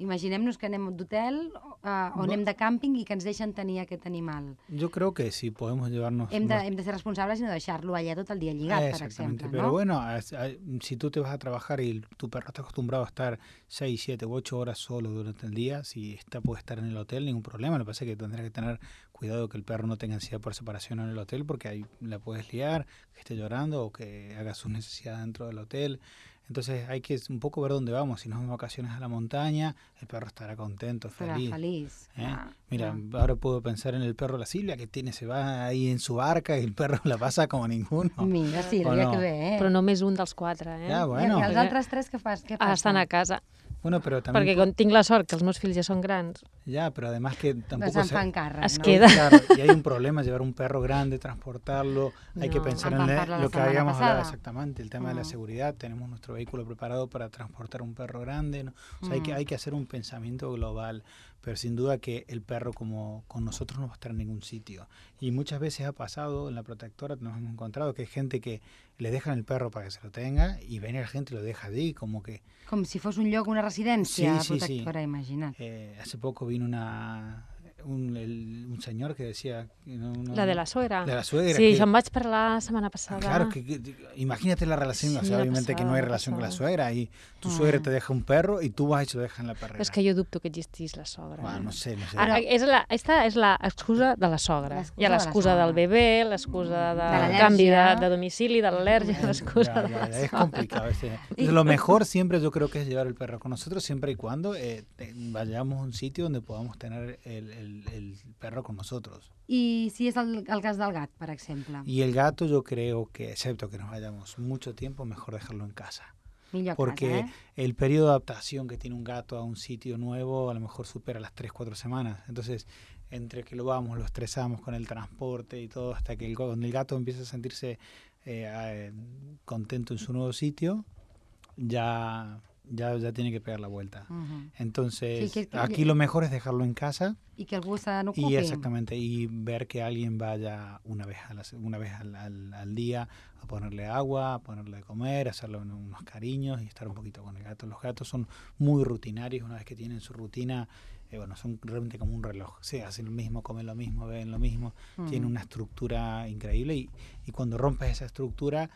imaginem-nos que anem d'hotel uh, o No. anem de càmping i que ens deixen tenir aquest animal. yo creo que sí podemos llevarnos... Hem de, hem de ser responsables no deixar-lo allà tot el per Exactamente, exemple, pero no? bueno, a- si tú te vas a trabajar y tu perro está acostumbrado a estar 6, 7 u 8 horas solo durante el día, si está, puede estar en el hotel, ningún problema. Lo que pasa es que tendrás que tener cuidado que el perro no tenga ansiedad por separación en el hotel, porque ahí la puedes liar, que esté llorando o que haga sus necesidades dentro del hotel. Entonces hay que un poco ver dónde vamos. Si nos vamos de vacaciones a la montaña, el perro estará contento, feliz. feliç. ¿eh? clar, Mira, clar. ahora puedo pensar en el perro la Silvia, que tiene, se va ahí en su barca y el perro *laughs* la pasa como ninguno. Mira, sí, O ja no? que bé, eh? Però només un dels quatre, eh? Ja, I- bueno. I els altres tres què fas? Què Ah, estan a casa. Bueno, pero también... Perquè com tinc la sort que els meus fills ja són grans, Ya, pero además que tampoco se'n se... fan càrrec, Es no? queda. Claro, y hay un problema llevar un perro grande, transportarlo. Hay que No, pensar en la lo que habíamos hablado pasada. exactamente, el tema de la Mm. seguridad. Tenemos nuestro vehículo preparado para transportar un perro grande. ¿no? O sea, hay, que, Mm. hay que hacer un pensamiento global. Pero sin duda que el perro como con nosotros no va a estar en ningún sitio. Y muchas veces ha pasado en la protectora, nos hemos encontrado que hay gente que le dejan el perro para que se lo tenga y viene la gente y lo deja allí, como que Com si fos un lloc, una residència Sí, sí, sí. protectora, eh, hace poco vino una un, el- un señor que decía... no- no- la de la suegra. de la suegra. Sí, que- vaig parlar la setmana passada. Claro, que, que- imagínate la relación, o Sí, sea, la obviamente que no pasada, hay la relación con la pasada. suegra y tu Ah. suegra te deja un perro y tú vas y se lo dejas en la perrera. És que jo dubto que existís la sogra. Bueno, eh? no sé, no sé. Ara, és la, esta és l'excusa de la sogra. Hi ha de la l'excusa sogra. del bebè, l'excusa de, l'al·lèrgia. canvi de, de domicili, de l'al·lèrgia, l'excusa de la ya, es sogra. complicado. este. Entonces, *laughs* lo mejor siempre yo creo que es llevar el perro con nosotros siempre y cuando eh, te- vayamos a un sitio donde podamos tener el, el- el perro con nosotros. I si és el, el cas del gat, per exemple? Y el gato yo creo que, excepto que nos vayamos mucho tiempo, mejor dejarlo en casa. Millor Porque casa, eh? el periodo de adaptación que tiene un gato a un sitio nuevo a lo mejor supera las 3, 4 semanas. Entonces, entre que lo vamos, lo estresamos con el transporte y todo, hasta que el, cuando el gato empieza a sentirse eh, eh, contento en su nuevo sitio, ya, ya, ya tiene que pegar la vuelta. Mhm. Entonces, Sí, que- aquí lo mejor es dejarlo en casa I que algú se n'ocupi. y exactamente y ver que alguien vaya una vez a la se- una vez al, al- al día a ponerle agua, a ponerle de comer, a hacerle un- unos cariños y estar un poquito con el gato. Los gatos son muy rutinarios, una vez que tienen su rutina, eh, bueno, son realmente como un reloj. Sí, hacen lo mismo, comen lo mismo, ven lo mismo, tienen Mhm. una estructura increíble y, y cuando rompes esa estructura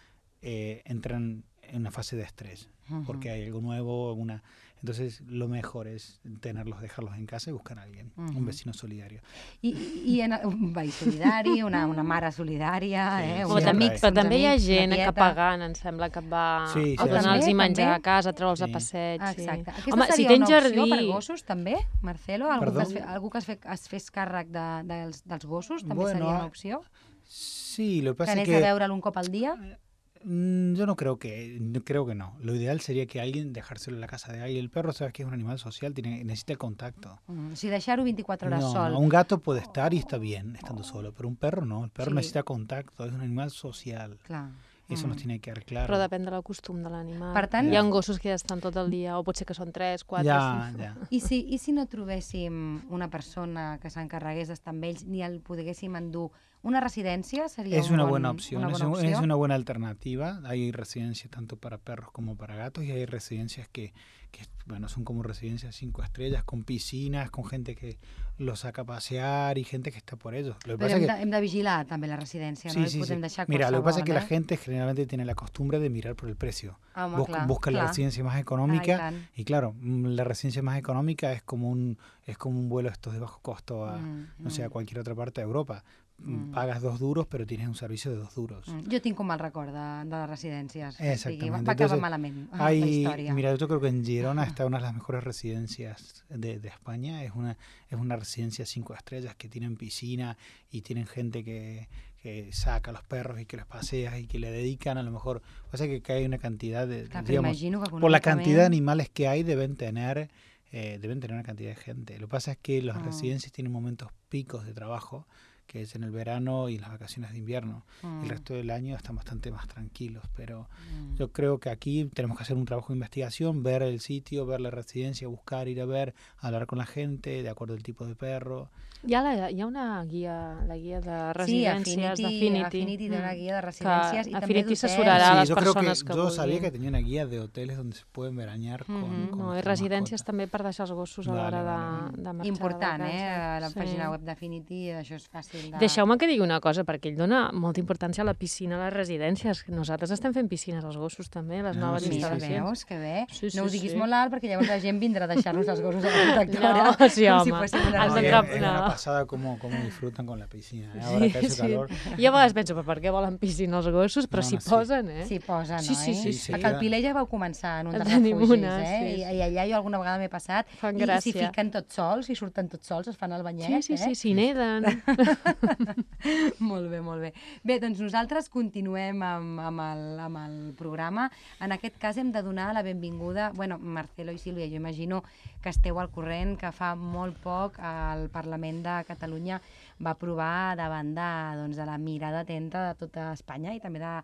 eh, entran en una fase de estrés Mhm. porque hay algo nuevo, una entonces lo mejor es tenerlos, dejarlos en casa y buscar a alguien, Ujú. un vecino solidario. I, i en, un veí solidari, una, una mare solidària, Sí, eh? sí, uns també, amics, però també hi ha gent que pagant, em sembla, que et va Sí, sí, a donar-los també, menjar també. a casa, a treure'ls a Sí. passeig. Sí. Exacte. Aquesta Home, seria si tens una jardí... opció per gossos, també, Marcelo? Algú Perdó? que, es fe, algú que es, fe, es fes càrrec de, dels, dels gossos també Bueno, seria una opció? Sí, lo que Que pasa es anés a que veure'l un cop al dia? Mm, yo no creo que no creo que no. Lo ideal sería que alguien dejárselo en la casa de alguien. El perro, sabes que es un animal social, tiene necesita el contacto. Mm, o sigui, deixar-ho 24 hores No, sol. no, un gato puede estar y está bien estando solo, pero un perro no. El perro Sí. necesita contacto, es un animal social. Clar. Eso Mm. nos tiene que quedar claro. Però depèn de la costum de l'animal. Per tant- Hi ha gossos que ja estan tot el dia, o potser que són 3, 4, ya, 5... ya. I si, I si no trobéssim una persona que s'encarregués d'estar amb ells ni el poguéssim endur, una residència seria Es un una buena opción, Una es, una buena alternativa. Hay residencias tanto para perros como para gatos y hay residencias que, que, bueno, son como residencias cinco estrellas, con piscinas, con gente que los saca a pasear y gente que está por ellos. Lo que Però pasa hem es de, que hem de vigilar també la residència, no? Sí, Hi sí, podem sí. deixar Mira, lo que pasa es que la gente generalmente tiene la costumbre de mirar por el precio. Bus- clar, busca la residencia más Ah, económica y claro, mm, la residencia más económica es como un es como un vuelo estos de bajo costo a Mm, no sé, a mm, cualquier otra parte de Europa. Mm. Pagas dos duros, pero tienes un servicio de dos duros. mm. Jo tinc un mal record de, de les residències. O sigui, va, acabar la Hay, història. mira, yo creo que en Girona está una de las mejores residencias de, de España. Es una, es una residencia cinco estrellas que tienen piscina y tienen gente que, que saca a los perros y que los pasea y que le dedican a lo mejor. Pasa que, que hay una cantidad de, però digamos, por la cantidad de animales que hay deben tener eh, deben tener una cantidad de gente. Lo que pasa es que las Ah. residencias tienen momentos picos de trabajo, que es en el verano y las vacaciones de invierno. Mm, El resto del año están bastante más tranquilos, pero mm. yo creo que aquí tenemos que hacer un trabajo de investigación, ver el sitio, ver la residencia, buscar, ir a ver, hablar con la gente, de acuerdo al tipo de perro. Hi ha, la, hi ha una guia, la guia de Sí, residències Affinity, d'Affinity. Affinity té una Mm. guia de residències i també Affinity d'hotels. assessorarà a les que persones que, yo sabía vulguin. que tenía una guía de hoteles donde se pueden verañar con, Mhm. con No, i residències mascotas. també per deixar els gossos a Vale, l'hora vale, de, de marxar Important, de eh? A la Sí. pàgina web d'Affinity això és fàcil de... Deixeu-me que digui una cosa, perquè ell dona molta importància a la piscina a les residències. Nosaltres estem fent piscines als gossos també, a les Ah, noves sí, sí, sí. instal·lacions. veus, que bé. Sí, sí, no ho diguis sí. molt alt perquè llavors la gent vindrà a deixar-nos els gossos a la *laughs* protectora. No, *laughs* sí, com si home. fóssim una No, trap- es una no. pasada cómo, cómo disfrutan con la piscina. ¿eh? Ahora que hace calor. Jo a vegades penso, per què volen piscina els gossos? Però No, s'hi no, sí. posen, eh? S'hi posa, Sí, no? sí, sí, eh? sí. A Calpilé ja vau començar en un dels refugis, una, eh? sí. I, I allà jo alguna vegada m'he passat Fan i, i s'hi fiquen tots sols, i surten tots sols, es fan el banyet, Sí, sí, sí, eh? s'hi neden. *laughs* *laughs* molt bé, molt bé. Bé, doncs nosaltres continuem amb, amb, el, amb el programa. En aquest cas hem de donar la benvinguda, bueno, Marcelo i Sílvia, jo imagino que esteu al corrent, que fa molt poc el Parlament de Catalunya va aprovar davant de, doncs, de la mirada atenta de tota Espanya i també de,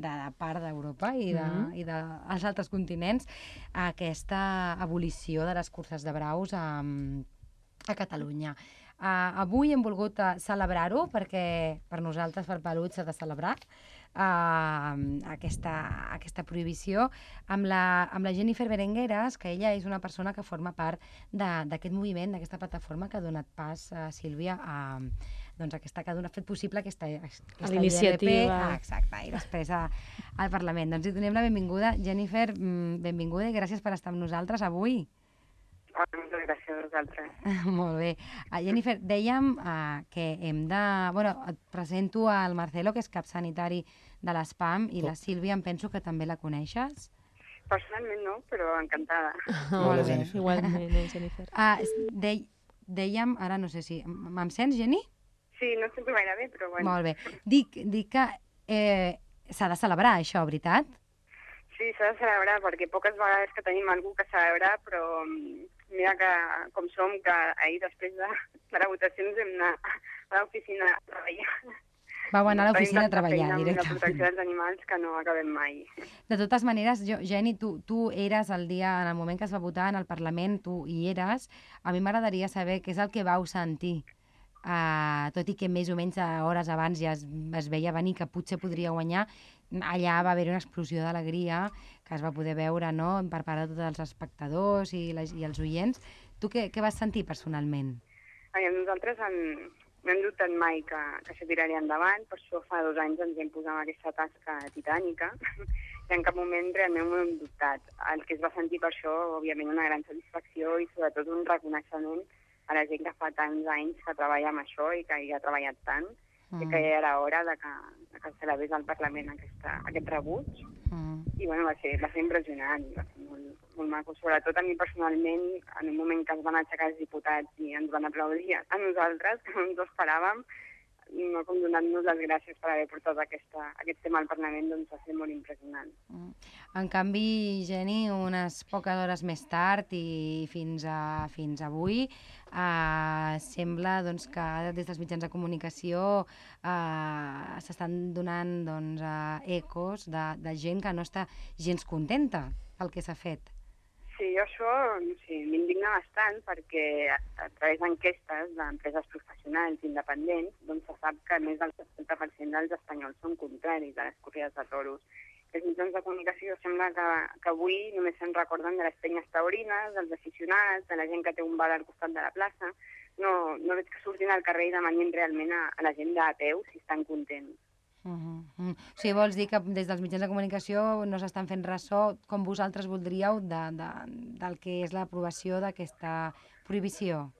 de part d'Europa i, de, Mhm. i dels altres continents aquesta abolició de les curses de braus a, a Catalunya. Uh, avui hem volgut uh, celebrar-ho perquè per nosaltres, per Pelut, s'ha de celebrar uh, aquesta, aquesta prohibició amb la, amb la Jennifer Berengueres, que ella és una persona que forma part de- d'aquest moviment, d'aquesta plataforma que ha donat pas, uh, Sílvia, a, doncs aquesta que ha fet possible aquesta, aquesta l'iniciativa. ILP. Ah, exacte, i després a, al Parlament. Doncs li donem la benvinguda. Jennifer, mm, benvinguda i gràcies per estar amb nosaltres avui. Moltes gràcies a vosaltres. *laughs* Molt bé. Uh, Jennifer, dèiem uh, que hem de... Bueno, et presento al Marcelo, que és cap sanitari de l'ESPAM, i la Sílvia em penso que també la coneixes. Personalment no, però encantada. *laughs* Molt bé. Jennifer. Igualment, eh, Jennifer. Uh, de, dèiem, ara no sé si... Em sents, Jenny? Sí, no sento gaire bé, però bueno. Molt bé. Dic, dic que eh, s'ha de celebrar això, veritat? Sí, s'ha de celebrar, perquè poques vegades que tenim algú que celebrar, però mm, mira que com som, que ahir després de, de la votació ens hem anat a l'oficina a treballar. Vau anar a l'oficina a treballar amb La directament. protecció dels animals que no acabem mai. De totes maneres, jo, Jenny, tu, tu eres el dia, en el moment que es va votar en el Parlament, tu hi eres. A mi m'agradaria saber què és el que vau sentir. Uh, tot i que més o menys hores abans ja es, es veia venir que potser podria guanyar, allà va haver una explosió d'alegria que es va poder veure no? per part de tots els espectadors i, les, i els oients. Tu què, què vas sentir personalment? Aviam, nosaltres en, no hem dubtat mai que, que això tiraria endavant, per això fa dos anys ens hem posat en aquesta tasca titànica *laughs* i en cap moment realment ho hem dubtat. El que es va sentir per això, òbviament, una gran satisfacció i sobretot un reconeixement a la gent que fa tants anys que treballa amb això i que hi ha treballat tant, mm. i que ja era hora de que, de que celebrés al Parlament aquesta, aquest rebuig. Mm. I bueno, va ser, va ser impressionant, va ser molt, molt maco. Sobretot a mi personalment, en un moment que es van aixecar els diputats i ens van aplaudir a nosaltres, que no ens ho esperàvem, no com donant-nos les gràcies per haver portat aquesta, aquest tema al Parlament, doncs va ser molt impressionant. Mm. En canvi, Jenny, unes poques hores més tard i fins, a, fins avui, eh, sembla doncs, que des dels mitjans de comunicació eh, s'estan donant doncs, eh, ecos de, de gent que no està gens contenta pel que s'ha fet. Sí, jo això sí, m'indigna bastant perquè a, través d'enquestes d'empreses professionals independents doncs se sap que més del 70% dels espanyols són contraris a les corrides de toros. Els mitjans de comunicació sembla que, que avui només se'n recorden de les penyes taurines, dels aficionats, de la gent que té un bar al costat de la plaça. No, no veig que surtin al carrer i demanin realment a, a la gent de peu si estan contents. Uh -huh. uh. O sigui, vols dir que des dels mitjans de comunicació no s'estan fent ressò com vosaltres voldríeu de, de, del que és l'aprovació d'aquesta prohibició?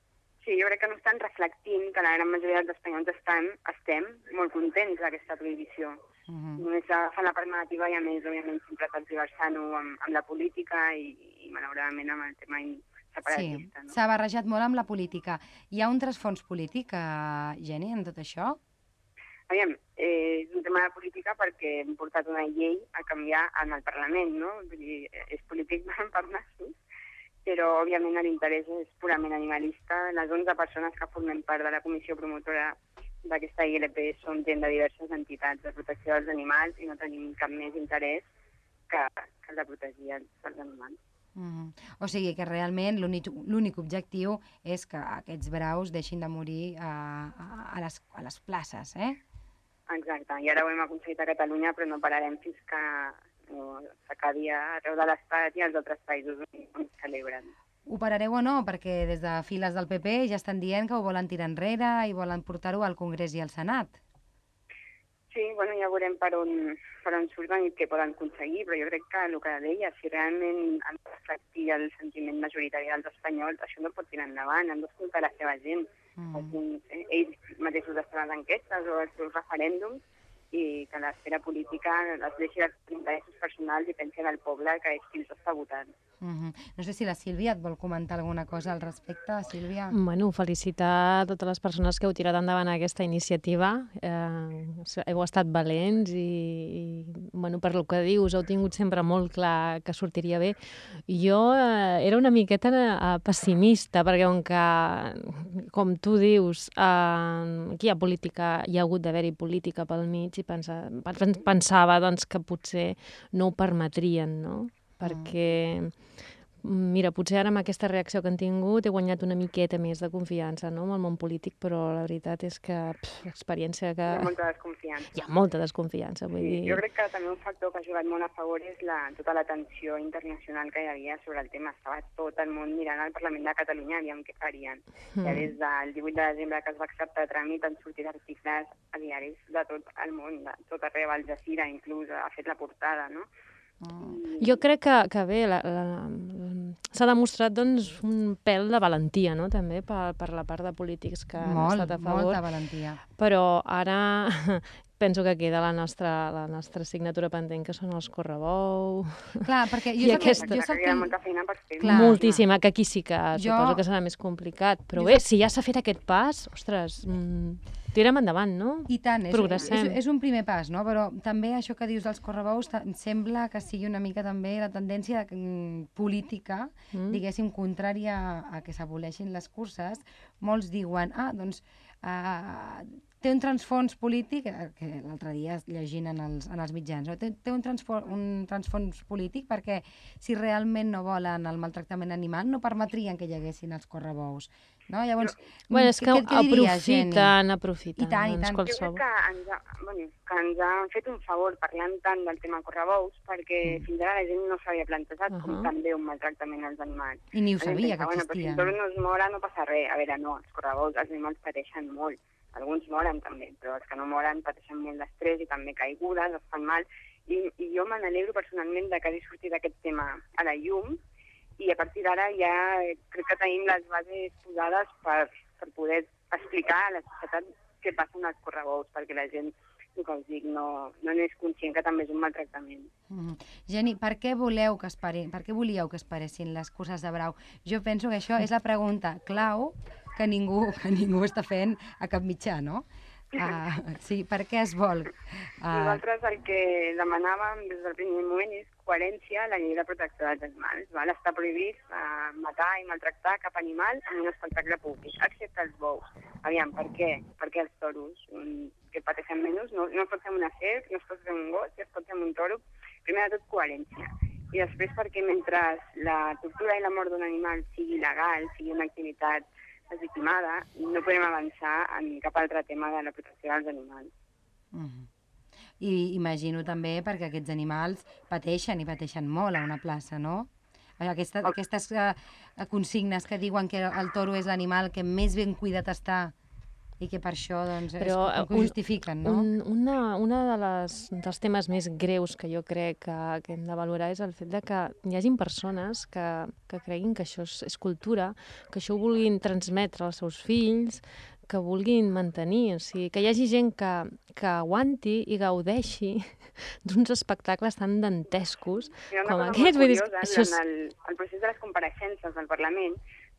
Sí, jo crec que no estan reflectint que la gran majoria dels espanyols estan, estem molt contents d'aquesta prohibició. Uh -huh. Només fan la part negativa i a més, òbviament, sempre transversant-ho amb, amb la política i, i malauradament amb el tema separatista. Sí, no? s'ha barrejat molt amb la política. Hi ha un trasfons polític, uh, Jenny, en tot això? Aviam, eh, és un tema de política perquè hem portat una llei a canviar en el Parlament, no? Vull dir, és polític *laughs* per nassos, però òbviament l'interès és purament animalista. Les 11 persones que formen part de la comissió promotora d'aquesta ILP són gent de diverses entitats de protecció dels animals i no tenim cap més interès que, que el de protegir els, els animals. Mm -hmm. O sigui que realment l'únic objectiu és que aquests braus deixin de morir a, a, a, les, a les places, eh? Exacte, i ara ho hem aconseguit a Catalunya, però no pararem fins que no, s'acabi arreu de l'Estat i als altres països on, es celebren. Ho parareu o no? Perquè des de files del PP ja estan dient que ho volen tirar enrere i volen portar-ho al Congrés i al Senat. Sí, bueno, ja veurem per on, per on surten i què poden aconseguir, però jo crec que el que deia, si realment han de reflectir el sentiment majoritari dels espanyols, això no pot tirar endavant, han d'escoltar la seva gent. Mm. Ells mateixos estan les enquestes o els seus referèndums i que l'esfera política es deixi dels interessos personals i pensi en el poble, que és qui els està votant. Mm -hmm. No sé si la Sílvia et vol comentar alguna cosa al respecte, Sílvia. Bueno, felicitar a totes les persones que heu tirat endavant aquesta iniciativa. Eh, heu estat valents i, i bueno, per lo que dius, heu tingut sempre molt clar que sortiria bé. Jo eh, era una miqueta eh, pessimista, perquè com que, com tu dius, eh, aquí hi ha política, hi ha hagut d'haver-hi política pel mig i pensa, pensava doncs, que potser no ho permetrien, no? perquè mira, potser ara amb aquesta reacció que han tingut he guanyat una miqueta més de confiança no? amb el món polític, però la veritat és que l'experiència que... Hi ha molta desconfiança. Hi ha molta desconfiança, vull sí, dir... Jo crec que també un factor que ha jugat molt a favor és la, tota la tensió internacional que hi havia sobre el tema. Estava tot el món mirant al Parlament de Catalunya aviam què farien. Mm. Ja des del 18 de desembre que es va acceptar tràmit han sortit articles a diaris de tot el món, de tot arreu, al Jazeera inclús ha fet la portada, no? Mm. Jo crec que, que bé, la, la, la, s'ha demostrat doncs, un pèl de valentia, no?, també, per, per la part de polítics que Molt, han estat a favor. Molta valentia. Però ara *laughs* penso que queda la nostra, la nostra assignatura pendent, que són els correbou... Clar, perquè jo I sóc, aquesta... jo sóc Hi ha molta feina per fer. Clar. Moltíssima, que aquí sí que Jo- suposo que serà més complicat. Però Jo bé, soc- si ja s'ha fet aquest pas, ostres, mm, tirem endavant, no? I tant, és, Progressem. és, és un primer pas, no? Però també això que dius dels correbous sembla que sigui una mica també la tendència de, mm, política, Mm. diguéssim, contrària a, a que s'aboleixin les curses. Molts diuen, ah, doncs uh, té un transfons polític, eh, que l'altre dia llegint en els, en els mitjans, no? té, té un, transfons, un transfons polític perquè si realment no volen el maltractament animal no permetrien que hi haguessin els correbous. No? Llavors, Bueno, és que què, què diries, aprofiten, aprofiten. I tant, i doncs, tant. Jo crec que ens, ha, bueno, que ens han fet un favor parlant tant del tema correbous perquè Mm. fins ara la gent no s'havia plantejat Ahà. com també un maltractament als animals. I ni ho sabia que pensa, bueno, però si existia. el toro no es mora no passa res. A veure, no, els correbous, els animals pateixen molt. Alguns moren també, però els que no moren pateixen molt d'estrès i també caigudes, es fan mal. I, i jo me n'alegro personalment de que hagi sortit aquest tema a la llum i a partir d'ara ja crec que tenim les bases posades per, per poder explicar a la societat què passa amb els correbous, perquè la gent, el que us dic, no, no n'és conscient que també és un maltractament. Mm. Geni, per què voleu que esperin, per què volíeu que esperessin les curses de brau? Jo penso que això és la pregunta clau que ningú, que ningú està fent a cap mitjà, no? Uh, sí, per què es vol? Uh, Nosaltres el que demanàvem des del primer moment és coherència la llei de protecció dels animals. Val? Està prohibit uh, matar i maltractar cap animal en un espectacle públic, excepte els bous. Aviam, per què? Per què els toros, mm, que pateixen menys, no, no es pot fer una serp, no es pot fer un gos, es pot fer un toro. Primer de tot, coherència. I després perquè mentre la tortura i la mort d'un animal sigui legal, sigui una activitat legitimada, no podem avançar en cap altre tema de la protecció dels animals. mm. I imagino també perquè aquests animals pateixen i pateixen molt a una plaça, no? Aquesta, aquestes uh, consignes que diuen que el toro és l'animal que més ben cuidat està i que per això doncs, Però, és, eh, que ho un- justifiquen, no? Un, una, una de les, dels temes més greus que jo crec que, que hem de valorar és el fet de que hi hagin persones que, que creguin que això és, és cultura, que això ho vulguin transmetre als seus fills, que vulguin mantenir, o sigui, que hi hagi gent que, que aguanti i gaudeixi *laughs* d'uns espectacles tan dantescos com aquests. Vull dir, això és... durant el, el procés de les compareixences del Parlament,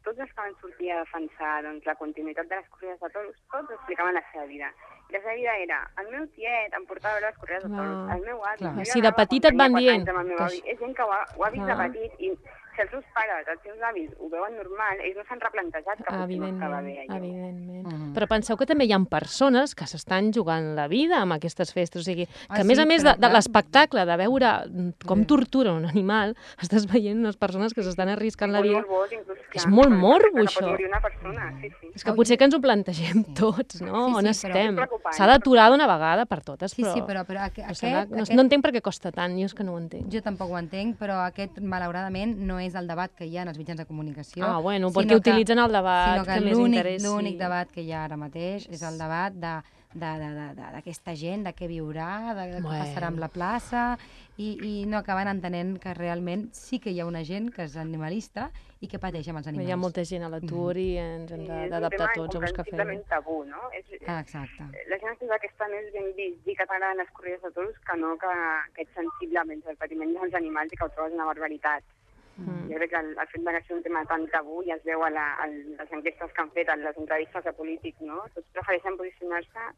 tots els que van sortir a defensar doncs, la continuïtat de les corrides de toros, tots explicaven la seva vida. I la seva vida era, el meu tiet em portava a veure les corrides de toros, el meu avi... Clar. Si de petit et van dient anys amb el meu que avi. això- És gent que ho ha, ho ha vist de Clar. petit i si els seus pares, els seus avis, ho veuen normal, ells no s'han replantejat que potser no estava Evidentment, bé allò. evidentment. Mhm. Però penseu que també hi ha persones que s'estan jugant la vida amb aquestes festes. O sigui, que Ah, a més sí, a més de, de l'espectacle, de veure mm, com Sí. tortura un animal, *laughs* estàs veient unes persones que s'estan arriscant la Molt vida. morbós, inclús, És clar, molt que- morbo, que això. Morir una persona, sí, sí. És que potser que ens ho plantegem tots, no? Sí, On sí, però- estem? És. S'ha d'aturar d'una vegada per totes, Sí, però... sí, però, però però aquest, no, aquest, no entenc per què costa tant, jo és que no ho entenc. Jo tampoc ho entenc, però aquest, malauradament, no és el debat que hi ha en els mitjans de comunicació. Ah, bueno, perquè utilitzen el debat sinó que, que més l'únic- interessi. L'únic debat que hi ha ara mateix és el debat de de- de- de- de- d'aquesta gent, de què viurà, de, de què Bueno. passarà amb la plaça, i, i no acaben entenent que realment sí que hi ha una gent que és animalista i que pateix amb els animals. Hi ha molta gent a l'atur i ens hem és d'adaptar tots a buscar feina. incomprensiblement tabú, no? És, Ah, exacte. la gent es pensa que està més ben vist dir que t'agraden les corrides de toros que no que, que ets sensible amb el patiment dels animals i que ho trobes una barbaritat. Mm. Jo crec que el, el fet que sigui un tema tan tabú ja es veu a, la, a les enquestes que han fet, a les entrevistes de polítics, no? Tots prefereixen posicionar-se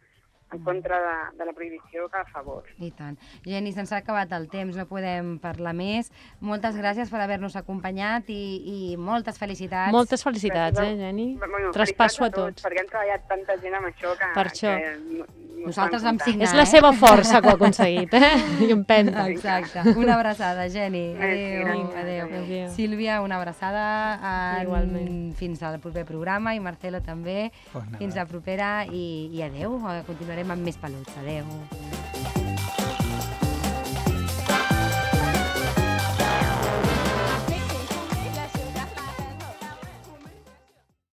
en contra de, de la prohibició que a favor. I tant. Jenny, se'ns ha acabat el temps, no podem parlar més. Moltes gràcies per haver-nos acompanyat i, i moltes felicitats. Moltes felicitats, eh, Jenny? Bueno, Traspasso a tots. Perquè han treballat tanta gent amb això que... Per això. Que Nosaltres vam signar. És la eh? seva força que ho ha aconseguit, eh? *laughs* I empenta. Exacte. Una abraçada, Jenny. Merci, Adéu, gràcies. adéu. Adéu. Sílvia, una abraçada. En... Igualment. Fins al proper programa i Marcelo també. Pues nada. Fins la propera i, i adéu. Eh, Continuarem amb més peluts. Adéu.